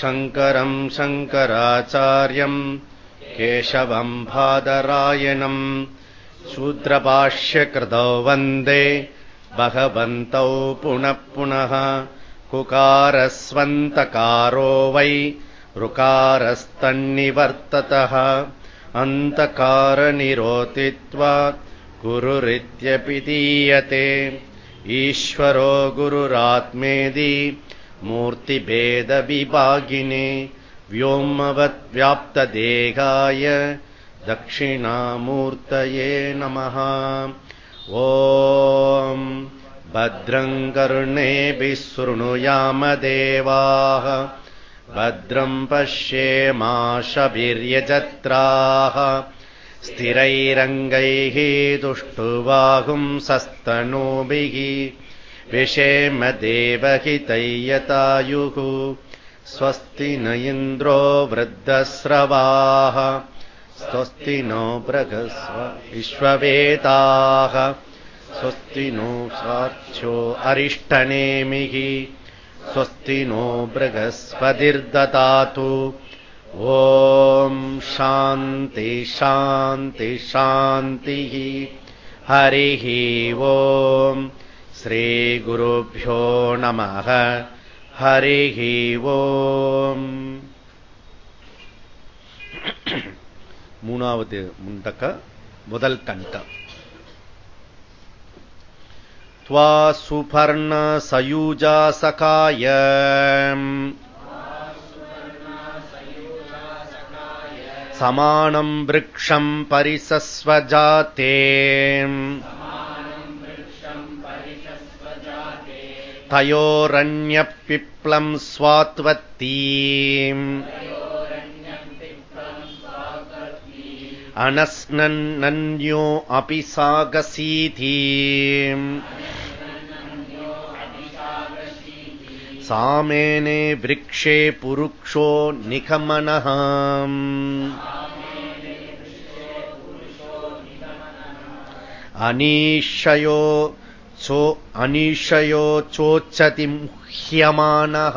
शङ्करम् शङ्कराचार्यम् केशवम् बादरायणम् शूद्रभाष्यकृतौ वन्दे भगवन्तौ पुनः पुनः कुकारस्वन्तकारो वै ऋकारस्तन्निवर्ततः अन्तकारनिरोतित्वात् गुरुरित्यपि दीयते ईश्वरो गुरुरात्मेदि मूर्तिभेदविभागिने व्योमवद्व्याप्तदेहाय दक्षिणामूर्तये नमः। ॐ भद्रम् कर्णेभिः शृणुयामदेवाः भद्रम् पश्येमाशवीर्यजत्राः स्थिरैरङ्गैः दुष्टुबाहुम् सस्तनूभिः विषेम देवहितैयतायुः। स्वस्ति न इन्द्रो वृद्धस्रवाः। स्वस्ति नो बृहस्व विश्ववेदाः। स्वस्ति नो सार्च्यो अरिष्टनेमिः। स्वस्ति नो बृहस्पतिर्ददातु। ॐ शान्ति शान्ति शान्तिः। हरिः ॐ श्रीगुरुभ्यो नमः हरिः ॐ மூணாவது முண்டக்க முதல் கண்ட त्वा सुपर्ण सयूजा सकाय समानम् वृक्षम् परिसस्वजाते तयोरन्यपिप्लम् स्वात्वत्तीम् अनस्नन्यो अपि सागसीति सामेने वृक्षे पुरुक्षो निखमनः अनीशयो चो अनीशयो चोच्चति मुह्यमानः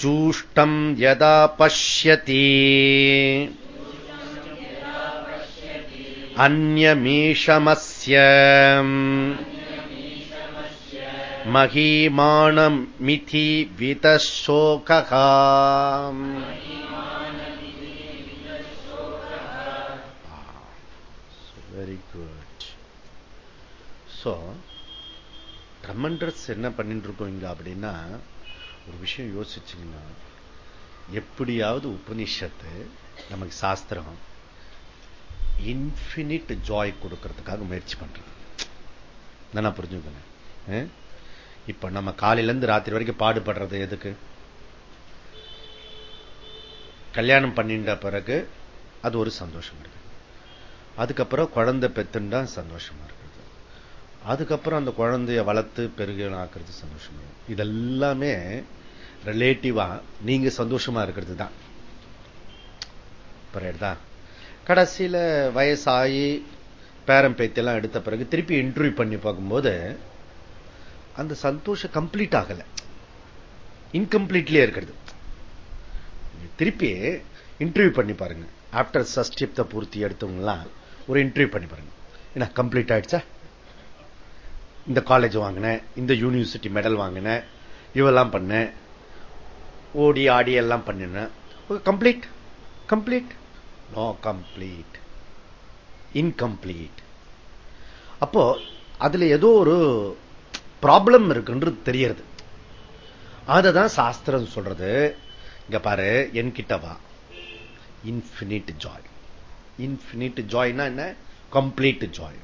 चूष्टम् यदा पश्यति अन्यमीशमस्य महीमाणमिति वितशोकः வெரி குட் ஸோ ட்ரமண்டர்ஸ் என்ன பண்ணிட்டு இருக்கோம் இங்க அப்படின்னா ஒரு விஷயம் யோசிச்சீங்கன்னா எப்படியாவது உபனிஷத்து நமக்கு சாஸ்திரம் இன்பினிட் ஜாய் கொடுக்கறதுக்காக முயற்சி பண்றது. நான் புரிஞ்சுக்கணும் இப்ப நம்ம காலையில இருந்து ராத்திரி வரைக்கும் பாடுபடுறது எதுக்கு? கல்யாணம் பண்ணிட்ட பிறகு அது ஒரு சந்தோஷம் இருக்கு. அதுக்கப்புறம் குழந்தை பெத்துண்டா சந்தோஷமா இருக்கிறது. அதுக்கப்புறம் அந்த குழந்தைய வளர்த்து பெருகலாம் ஆக்குறது சந்தோஷமா இதெல்லாமே ரிலேட்டிவா நீங்க சந்தோஷமா இருக்கிறது தான் புரியுதா? கடைசியில வயசாகி பேரம் பேத்தியெல்லாம் எடுத்த பிறகு திருப்பி இன்டர்வியூ பண்ணி பார்க்கும்போது அந்த சந்தோஷம் கம்ப்ளீட் ஆகல. இன்கம்ப்ளீட்லயே இருக்கிறது. திருப்பி இன்டர்வியூ பண்ணி பாருங்க. ஆப்டர் சஷ்டிப்த பூர்த்தி எடுத்தவங்களாம் ஒரு இன்டர்வியூ பண்ணி பாருங்க. என்ன கம்ப்ளீட் ஆயிடுச்சா? இந்த காலேஜ் வாங்கினேன் இந்த யூனிவர்சிட்டி மெடல் வாங்கினேன் இவெல்லாம் பண்ணேன். ஓடி ஆடி எல்லாம் பண்ணினேன். Complete complete no complete incomplete அப்போ அதுல ஏதோ ஒரு ப்ராப்ளம் இருக்குன்றது தெரியறது. அததான் சாஸ்திரம் சொல்றது. இங்க பாரு என்கிட்ட வா. இன்பினிட் ஜாய் இன்பினிட் ஜாய்னா என்ன? கம்ப்ளீட் ஜாய்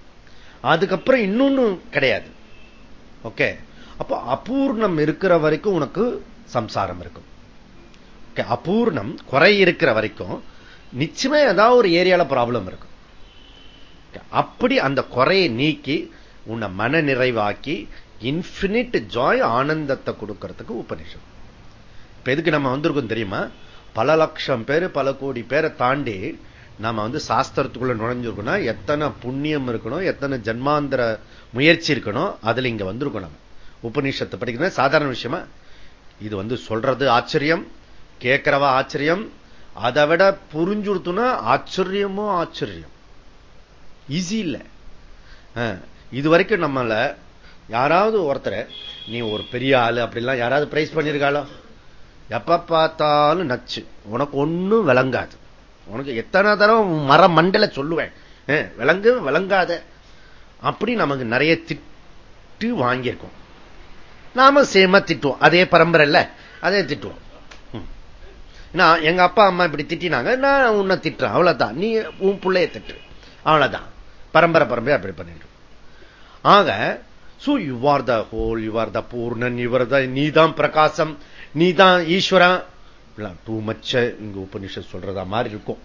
அதுக்கப்புறம் இன்னொன்னு கிடையாது. ஓகே அப்போ அபூர்ணம் இருக்கிற வரைக்கும் உனக்கு சம்சாரம் இருக்கும். அபூர்ணம் குறை இருக்கிற வரைக்கும் நிச்சயமே ஏதாவது ஒரு ஏரியால ப்ராப்ளம் இருக்கும். அப்படி அந்த குறையை நீக்கி உன்னை மன நிறைவாக்கி இன்பினிட் ஜாய் ஆனந்தத்தை கொடுக்கறதுக்கு உபநிஷம். இப்ப எதுக்கு நம்ம வந்திருக்கோம் தெரியுமா? பல லட்சம் பேர் பல கோடி பேரை தாண்டி நாம வந்து சாஸ்திரத்துக்குள்ள நுழைஞ்சிருக்கணும் எத்தனை புண்ணியம் இருக்கணும் எத்தனை ஜன்மாந்திர முயற்சி இருக்கணும் அதுல இங்க வந்திருக்கணும் நம்ம உபநிஷத்தை படிக்கிறது சாதாரண விஷயமா இது வந்து சொல்றது ஆச்சரியம் கேட்கிறவா ஆச்சரியம் அதை விட புரிஞ்சுடுத்துனா ஆச்சரியமோ ஆச்சரியம். ஈஸி இல்லை. இது வரைக்கும் நம்மள யாராவது ஒருத்தர் நீ ஒரு பெரிய ஆளு அப்படிலாம் யாராவது பிரைஸ் பண்ணிருக்காளோ? எப்ப பார்த்தாலும் நச்சு. உனக்கு ஒன்னும் விளங்காது. உனக்கு எத்தனை தடவை மர மண்டல சொல்லுவேன். விளங்கு விளங்காத அப்படி நமக்கு நிறைய திட்டு வாங்கியிருக்கோம். நாம சேமா திட்டுவோம். அதே பரம்பரை இல்ல. அதே திட்டுவோம். நான் எங்க அப்பா அம்மா இப்படி திட்டினாங்க. நான் உன்னை திட்டுறேன். அவ்வளவுதான். நீ உன் பிள்ளைய திட்டு. அவ்வளவுதான். பரம்பரை பரம்பரை அப்படி பண்ணிட்டு. ஆக so you are the whole you are the பூர்ணன் இவர் த நீதான் பிரகாசம் நீதான் ஈஸ்வரன். டூ மச்ச இங்க உபனிஷம் சொல்றதா மாதிரி இருக்கும்.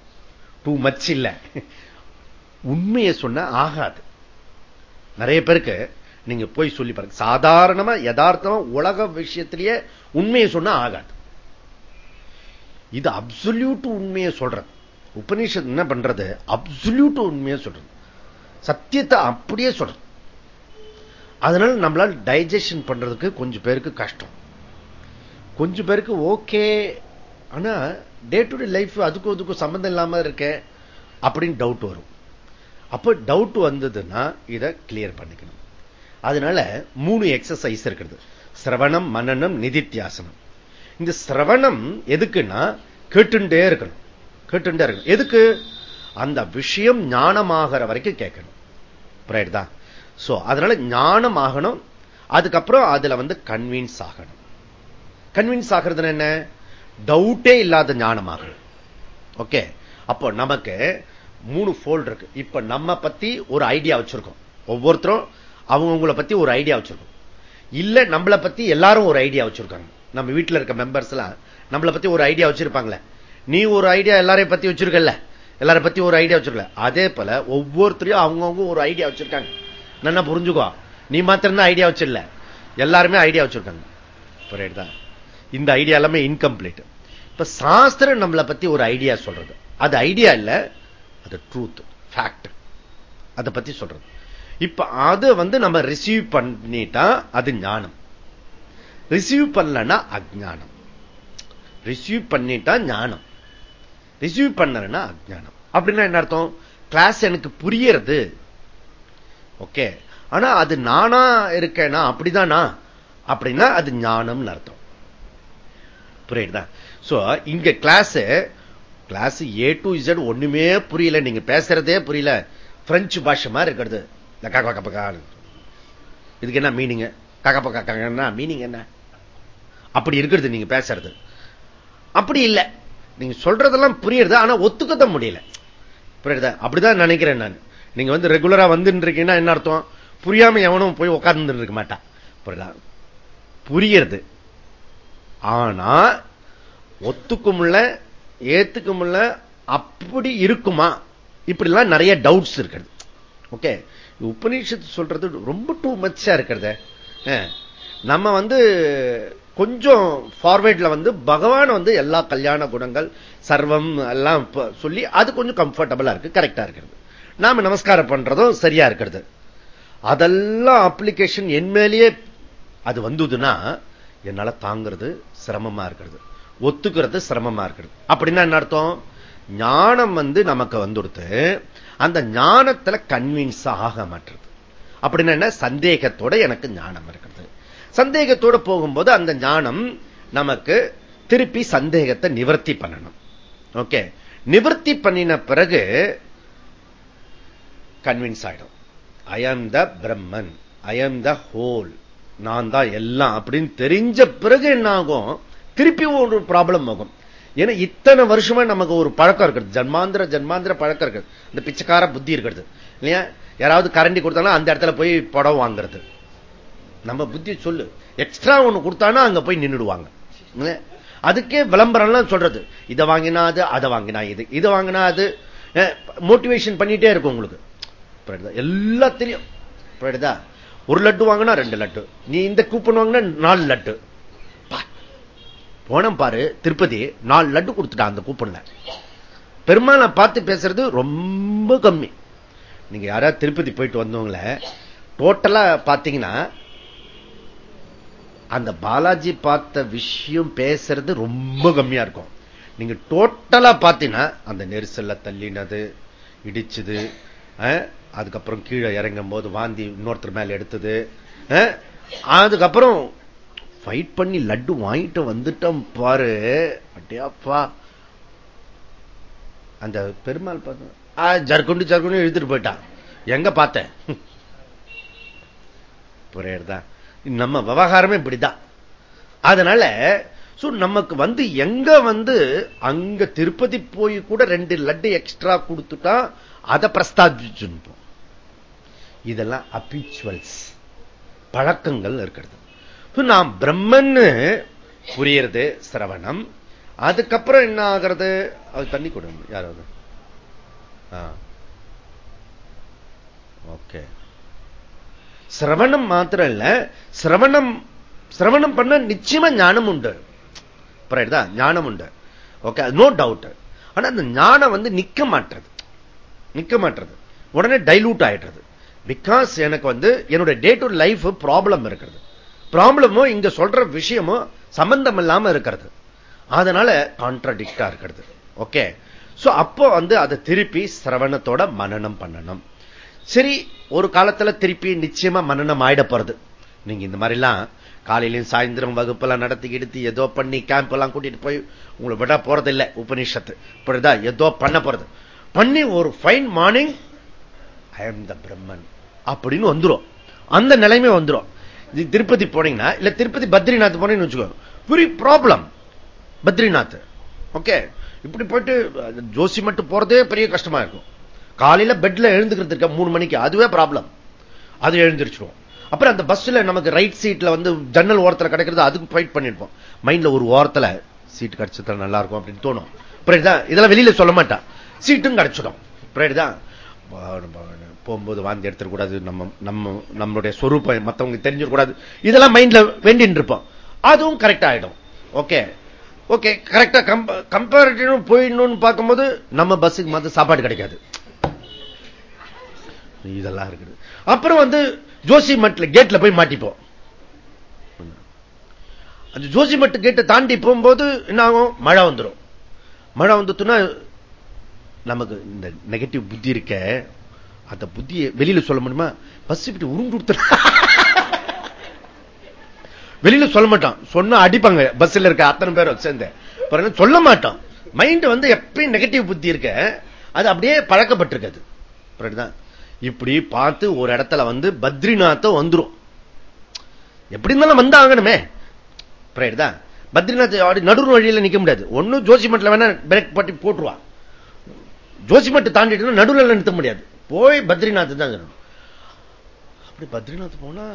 டூ மச் இல்ல. உண்மையை சொன்ன ஆகாது. நிறைய பேருக்கு நீங்க போய் சொல்லி பாருங்க. சாதாரணமா யதார்த்தமா உலக விஷயத்திலேயே உண்மையை சொன்னா ஆகாது. இது அப்சுல்யூட் உண்மையை சொல்றது. உபநிஷத் என்ன பண்றது? அப்சுல்யூட் உண்மையை சொல்றது. சத்தியத்தை அப்படியே சொல்றது. அதனால நம்மளால் டைஜஷன் பண்றதுக்கு கொஞ்சம் பேருக்கு கஷ்டம். கொஞ்சம் பேருக்கு ஓகே ஆனா டே டு டே லைஃப் அதுக்கும் அதுக்கும் சம்பந்தம் இல்லாம இருக்கேன் அப்படின்னு டவுட் வரும். அப்ப டவுட் வந்ததுன்னா இதை கிளியர் பண்ணிக்கணும். அதனால மூணு எக்ஸசைஸ் இருக்கிறது சிரவணம் மனநம் நிதித்தியாசனம். இந்த சிரவணம் எதுக்குன்னா கேட்டுண்டே இருக்கணும். கேட்டுண்டே இருக்கணும். எதுக்கு? அந்த விஷயம் ஞானமாகிற வரைக்கும் கேட்கணும். தான்? சோ அதனால ஞானம் ஆகணும் அதுக்கப்புறம் அதுல வந்து கன்வின்ஸ் ஆகணும். கன்வின்ஸ் ஆகிறது என்ன? டவுட்டே இல்லாத ஞானமாக ஓகே அப்போ நமக்கு மூணு போல்ட் இருக்கு. இப்ப நம்ம பத்தி ஒரு ஐடியா வச்சிருக்கோம். ஒவ்வொருத்தரும் அவங்கவுங்களை பத்தி ஒரு ஐடியா வச்சிருக்கோம். இல்ல நம்மளை பத்தி எல்லாரும் ஒரு ஐடியா வச்சிருக்காங்க. நம்ம வீட்டில் இருக்க மெம்பர்ஸ் எல்லாம் நம்மளை பத்தி ஒரு ஐடியா வச்சிருப்பாங்களே. நீ ஒரு ஐடியா எல்லாரையும் பத்தி வச்சிருக்கல எல்லாரை பத்தி ஒரு ஐடியா வச்சிருக்கல? அதே போல ஒவ்வொருத்தரையும் அவங்கவுங்க ஒரு ஐடியா வச்சிருக்காங்க. என்ன புரிஞ்சுக்கோ? நீ மாத்திரம் தான் ஐடியா வச்சிடல எல்லாருமே ஐடியா வச்சிருக்காங்க. புரியுதா? இந்த ஐடியா எல்லாமே இன்கம்ப்ளீட் இப்ப சாஸ்திரம் நம்மளை பத்தி ஒரு ஐடியா சொல்றது. அது ஐடியா இல்ல அது ட்ரூத் ஃபேக்ட் அதை பத்தி சொல்றது. இப்ப அதை வந்து நம்ம ரிசீவ் பண்ணிட்டா அது ஞானம். ரிசீவ் பண்ணலன்னா அஜானம் ரிசீவ் பண்ணிட்டா ஞானம். ரிசீவ் பண்ணலன்னா அஜானம் அப்படின்னா என்ன அர்த்தம்? கிளாஸ் எனக்கு புரியறது. ஓகே ஆனா அது நானா இருக்கேனா? அப்படிதானா? அப்படின்னா அது ஞானம்னு அர்த்தம். புரியுதுதான் சோ இங்க class class A to Z ஒண்ணுமே புரியல. நீங்க பேசுறதே புரியல. பிரெஞ்சு பாஷை மாதிரி இருக்கிறது. இதுக்கு என்ன மீனிங் கக்கப்பக்கா மீனிங் என்ன? அப்படி இருக்கிறது நீங்க பேசுறது. அப்படி இல்லை. நீங்க சொல்றதெல்லாம் புரியுறது ஆனா ஒத்துக்கத்த முடியல. புரியுதா? அப்படிதான் நினைக்கிறேன் நான். நீங்க வந்து ரெகுலரா வந்துருக்கீங்கன்னா என்ன அர்த்தம்? புரியாம எவனும் போய் உட்கார்ந்து இருக்க மாட்டான். புரியுதா? புரியுறது. ஆனா ஒத்துக்கும்ல ஏத்துக்கும்ல அப்படி இருக்குமா? இப்படிலாம் நிறைய டவுட்ஸ் இருக்கிறது. ஓகே உபநிஷத்து சொல்றது ரொம்ப டூ மச்சா இருக்கிறத. நம்ம வந்து கொஞ்சம் ஃபார்வேர்ட்ல வந்து பகவான் வந்து எல்லா கல்யாண குணங்கள் சர்வம் எல்லாம் சொல்லி அது கொஞ்சம் கம்ஃபர்டபுளா இருக்கு கரெக்டா இருக்கிறது. நாம நமஸ்காரம் பண்றதும் சரியா இருக்கிறது. அதெல்லாம் அப்ளிகேஷன் என் மேலேயே அது வந்ததுன்னா என்னால தாங்கிறது சிரமமா இருக்கிறது. ஒத்துக்கிறது சிரமமா இருக்கிறது அப்படின்னா என்ன அர்த்தம்? ஞானம் வந்து நமக்கு வந்துடுத்து அந்த ஞானத்துல கன்வின்ஸ் ஆக மாட்டுறது அப்படின்னா என்ன? சந்தேகத்தோட எனக்கு ஞானம் இருக்கிறது சந்தேகத்தோட போகும்போது அந்த ஞானம் நமக்கு திருப்பி சந்தேகத்தை நிவர்த்தி பண்ணணும். ஓகே? நிவர்த்தி பண்ணின பிறகு கன்வின்ஸ் ஆயிடும். ஐ ஆம் த பிரம்மன் ஐ ஆம் த ஹோல் நான் தான் எல்லாம் அப்படின்னு தெரிஞ்ச பிறகு என்ன ஆகும் திருப்பி ஒரு ப்ராப்ளம் ஆகும். ஏன்னா இத்தனை வருஷமா நமக்கு ஒரு பழக்கம் இருக்கிறது. ஜன்மாந்திர ஜன்மாந்திர பழக்கம் இருக்கிறது. இந்த பிச்சைக்கார புத்தி இருக்கிறது. இல்லையா? யாராவது கரண்டி கொடுத்தாலும் அந்த இடத்துல போய் படம் வாங்குறது. நம்ம புத்தி சொல்லு. எக்ஸ்ட்ரா ஒண்ணு கொடுத்தானா அங்க போய் நின்றுடுவாங்க அதுக்கே விளம்பரம்லாம் சொல்றது. இதை வாங்கினா அது அதை வாங்கினா இது. இதை வாங்கினா அது. மோட்டிவேஷன் பண்ணிட்டே இருக்கும் உங்களுக்கு. எல்லாத்திலையும். ஒரு லட்டு வாங்கினா ரெண்டு லட்டு. நீ இந்த கூப்பன் வாங்கினா நாலு லட்டு. போனம் பாரு திருப்பதி நாலு லட்டு கொடுத்துட்டான் அந்த கூப்பன்ல. பெருமாளை பார்த்து பேசுறது ரொம்ப கம்மி. நீங்க யாராவது திருப்பதி போயிட்டு வந்தவங்கள டோட்டலா பாத்தீங்கன்னா அந்த பாலாஜி பார்த்த விஷயம் பேசுறது ரொம்ப கம்மியா இருக்கும். நீங்க டோட்டலா பார்த்தீங்கன்னா அந்த நெரிசல்ல தள்ளினது இடிச்சது அதுக்கப்புறம் கீழே இறங்கும் போது வாந்தி இன்னொருத்தர் மேல எடுத்தது அதுக்கப்புறம் ஃபைட் பண்ணி லட்டு வாங்கிட்டு வந்துட்டோம் பாரு. அப்படியாப்பா அந்த பெருமாள் பார்த்து ஜர்குண்டு ஜர்குண்டு இழுத்துட்டு போயிட்டான். எங்க பார்த்தேன் புரியுறதா நம்ம விவகாரமே இப்படிதான். அதனால நமக்கு வந்து எங்க வந்து அங்க திருப்பதி போய் கூட ரெண்டு லட்டு எக்ஸ்ட்ரா கொடுத்துட்டா அதை பிரஸ்தாபிச்சுப்போம் இதெல்லாம் அபிச்சுவல்ஸ் பழக்கங்கள் இருக்கிறது. நாம் பிரம்மன்னு புரியறது சிரவணம். அதுக்கப்புறம் என்ன ஆகிறது? அது தண்ணி கொடுங்க யாராவது. ஓகே. சிரவணம் மாத்திரம் இல்ல சிரவணம் சிரவணம் பண்ண நிச்சயமா ஞானம் உண்டு. ஞானம் உண்டு. ஓகே நோ டவுட் ஆனா அந்த ஞானம் வந்து நிக்க மாட்டுறது. நிக்க மாட்டுறது. உடனே டைலூட் ஆயிடுறது. பிகாஸ் எனக்கு வந்து என்னுடைய டே டு லைஃப் ப்ராப்ளம் இருக்கிறது. ப்ராப்ளமும் இங்க சொல்ற விஷயமும் சம்பந்தம் இல்லாம இருக்கிறது. அதனால கான்ட்ரடிக்டா இருக்கிறது. ஓகே சோ அப்போ வந்து அதை திருப்பி சிரவணத்தோட மனநம் பண்ணணும். சரி ஒரு காலத்துல திருப்பி நிச்சயமா மனநம் ஆயிட போறது. நீங்க இந்த மாதிரி எல்லாம் காலையிலும் சாயந்தரம் வகுப்பெல்லாம் நடத்தி எடுத்து ஏதோ பண்ணி கேம்ப் எல்லாம் கூட்டிட்டு போய் உங்களை விட போறது இல்லை உபநிஷத்து. இப்படிதா ஏதோ பண்ண போறது. பண்ணி ஒரு fine morning I am the Brahman அப்படின்னு வந்துடும் அந்த நிலைமை வந்துடும் திருப்பதி போனீங்கன்னா இல்ல திருப்பதி பத்ரிநாத் போனீங்கன்னு வச்சுக்கோ. Very problem Badrinath. ஓகே இப்படி போயிட்டு ஜோசி மட்டும் போறதே பெரிய கஷ்டமா இருக்கும். காலையில பெட்ல எழுந்துக்கிறதுக்கு மூணு மணிக்கு அதுவே ப்ராப்ளம் அது எழுந்திருச்சிடும் அப்புறம் அந்த பஸ்ல நமக்கு ரைட் சீட்ல வந்து ஜன்னல் ஓரத்தில் கிடைக்கிறது அதுக்கு ஃபைட் பண்ணிருப்போம். மைண்ட்ல ஒரு ஓரத்தில் சீட் கிடைச்சது நல்லா இருக்கும் அப்படின்னு தோணும். இதெல்லாம் வெளியில சொல்ல மாட்டான் சீட்டும் கிடைச்சிடும். தான். போகும்போது வாந்தி எடுத்துக்கூடாது நம்ம நம்ம நம்மளுடைய சொரூப்பம் மற்றவங்க தெரிஞ்சிடக்கூடாது. இதெல்லாம் மைண்ட்ல வேண்டின்னு இருப்போம். அதுவும் கரெக்ட் ஆயிடும். ஓகே ஓகே கரெக்டா கம்பேரிட்டிவ் போயிடணும்னு பார்க்கும்போது நம்ம பஸ்ஸுக்கு மத்த சாப்பாடு கிடைக்காது. இதெல்லாம் இருக்குது. அப்புறம் வந்து ஜோசி மட்டில் கேட்ல போய் மாட்டிப்போம். அந்த ஜோசி மட்டு கேட்டை தாண்டி போகும்போது என்ன ஆகும்? மழை வந்துடும் மழை வந்துட்டுனா நமக்கு இந்த நெகட்டிவ் புத்தி இருக்க. அந்த புத்தியை வெளியில சொல்ல முடியுமா? பஸ் இப்படி உருண்டு வெளியில சொல்ல மாட்டான். சொன்னா அடிப்பாங்க. பஸ்ல இருக்க அத்தனை பேரும் சேர்ந்த. சொல்ல மாட்டான். மைண்ட் வந்து எப்பயும் நெகட்டிவ் புத்தி இருக்க. அது அப்படியே பழக்கப்பட்டிருக்காது. இப்படி பார்த்து ஒரு இடத்துல வந்து பத்ரிநாத்த வந்துரும். எப்படி இருந்தாலும் வந்து ஆகணுமே. பத்ரிநாத் நடுவு வழியில் நிக்க முடியாது. ஒன்னும் ஜோசிமட்டில் வேணா பிரேக் பட்டி போட்டுருவான் ஜோசிமட்டு தாண்டிட்டு நடுவில் நிறுத்த முடியாது. போய் பத்ரிநாத் தான் அப்படி பத்ரிநாத் போனா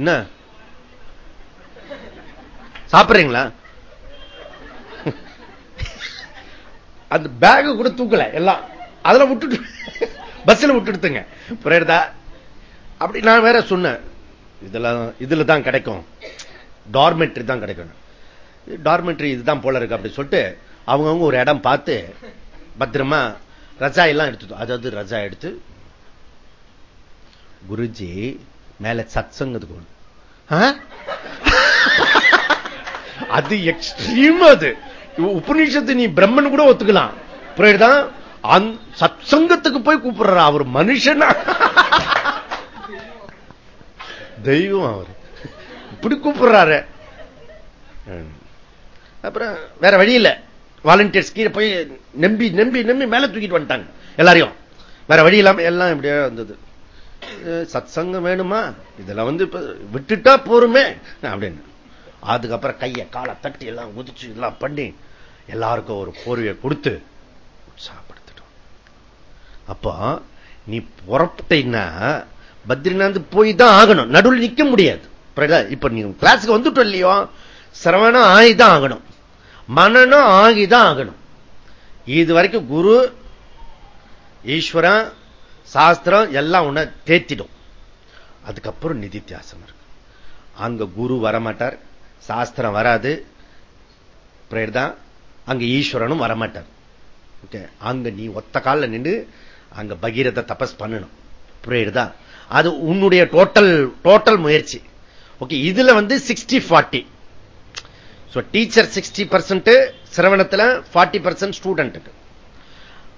என்ன? சாப்பிடுறீங்களா? அந்த பேக் கூட தூக்கல எல்லாம். அதுல விட்டுட்டு பஸ்ல விட்டுடுத்துங்க. புரியுதா? அப்படி நான் வேற சொன்னேன். இதெல்லாம் இதுல தான் கிடைக்கும். டார்மெட்ரி தான் கிடைக்கும் டார்மெட்ரி இதுதான் போல இருக்கு அப்படி சொல்லிட்டு அவங்கவுங்க ஒரு இடம் பார்த்து பத்திரமா ரஜா எல்லாம் எடுத்து அதாவது ரஜா எடுத்து குருஜி மேல சத் சங்கத்துக்கு அது எக்ஸ்ட்ரீம் அது. உபநிஷத்து நீ பிரம்மன் கூட ஒத்துக்கலாம். புரியுதுதான் சத் சங்கத்துக்கு போய் கூப்பிடுற. அவர் மனுஷனா. தெய்வம் அவர். இப்படி கூப்பிடுறாரு. அப்புறம் வேற வழி இல்ல. வாலண்டியர்ஸ் கீழே போய் நம்பி நம்பி நம்பி மேல தூக்கிட்டு வந்துட்டாங்க. எல்லாரையும். வேற வழி இல்லாம எல்லாம் இப்படியே வந்தது. சத் சங்கம் வேணுமா? இதெல்லாம் வந்து விட்டுட்டா போருமே அப்படின்னு. அதுக்கப்புறம் கையை காலை தட்டி எல்லாம் உதிச்சு எல்லாம் பண்ணி எல்லாருக்கும் ஒரு போர்வையை கொடுத்து உற்சாகப்படுத்திட்டோம். அப்போ நீ புறப்பட்டீங்கன்னா பத்ரிநாத் போய் தான் ஆகணும். நடுவில் நிக்க முடியாது. இப்ப நீ கிளாஸுக்கு வந்துட்டோம் இல்லையோ? சிரவணம் ஆகிதான் ஆகணும். மனநம் ஆகிதான் ஆகணும். இது வரைக்கும் குரு ஈஸ்வரன் சாஸ்திரம் எல்லாம் உன்னை தேத்திடும் அதுக்கப்புறம் நிதித்தியாசம் இருக்கு. அங்க குரு வரமாட்டார் சாஸ்திரம் வராது. தான். அங்க ஈஸ்வரனும் வரமாட்டார். ஓகே அங்க நீ ஒத்த காலில் நின்று அங்க பகீரத தபஸ் பண்ணணும். புரியுதா அது உன்னுடைய டோட்டல் டோட்டல் முயற்சி. ஓகே இதுல வந்து sixty forty teacher sixty percent சிரவணத்துல forty percent ஸ்டூடெண்ட்டுக்கு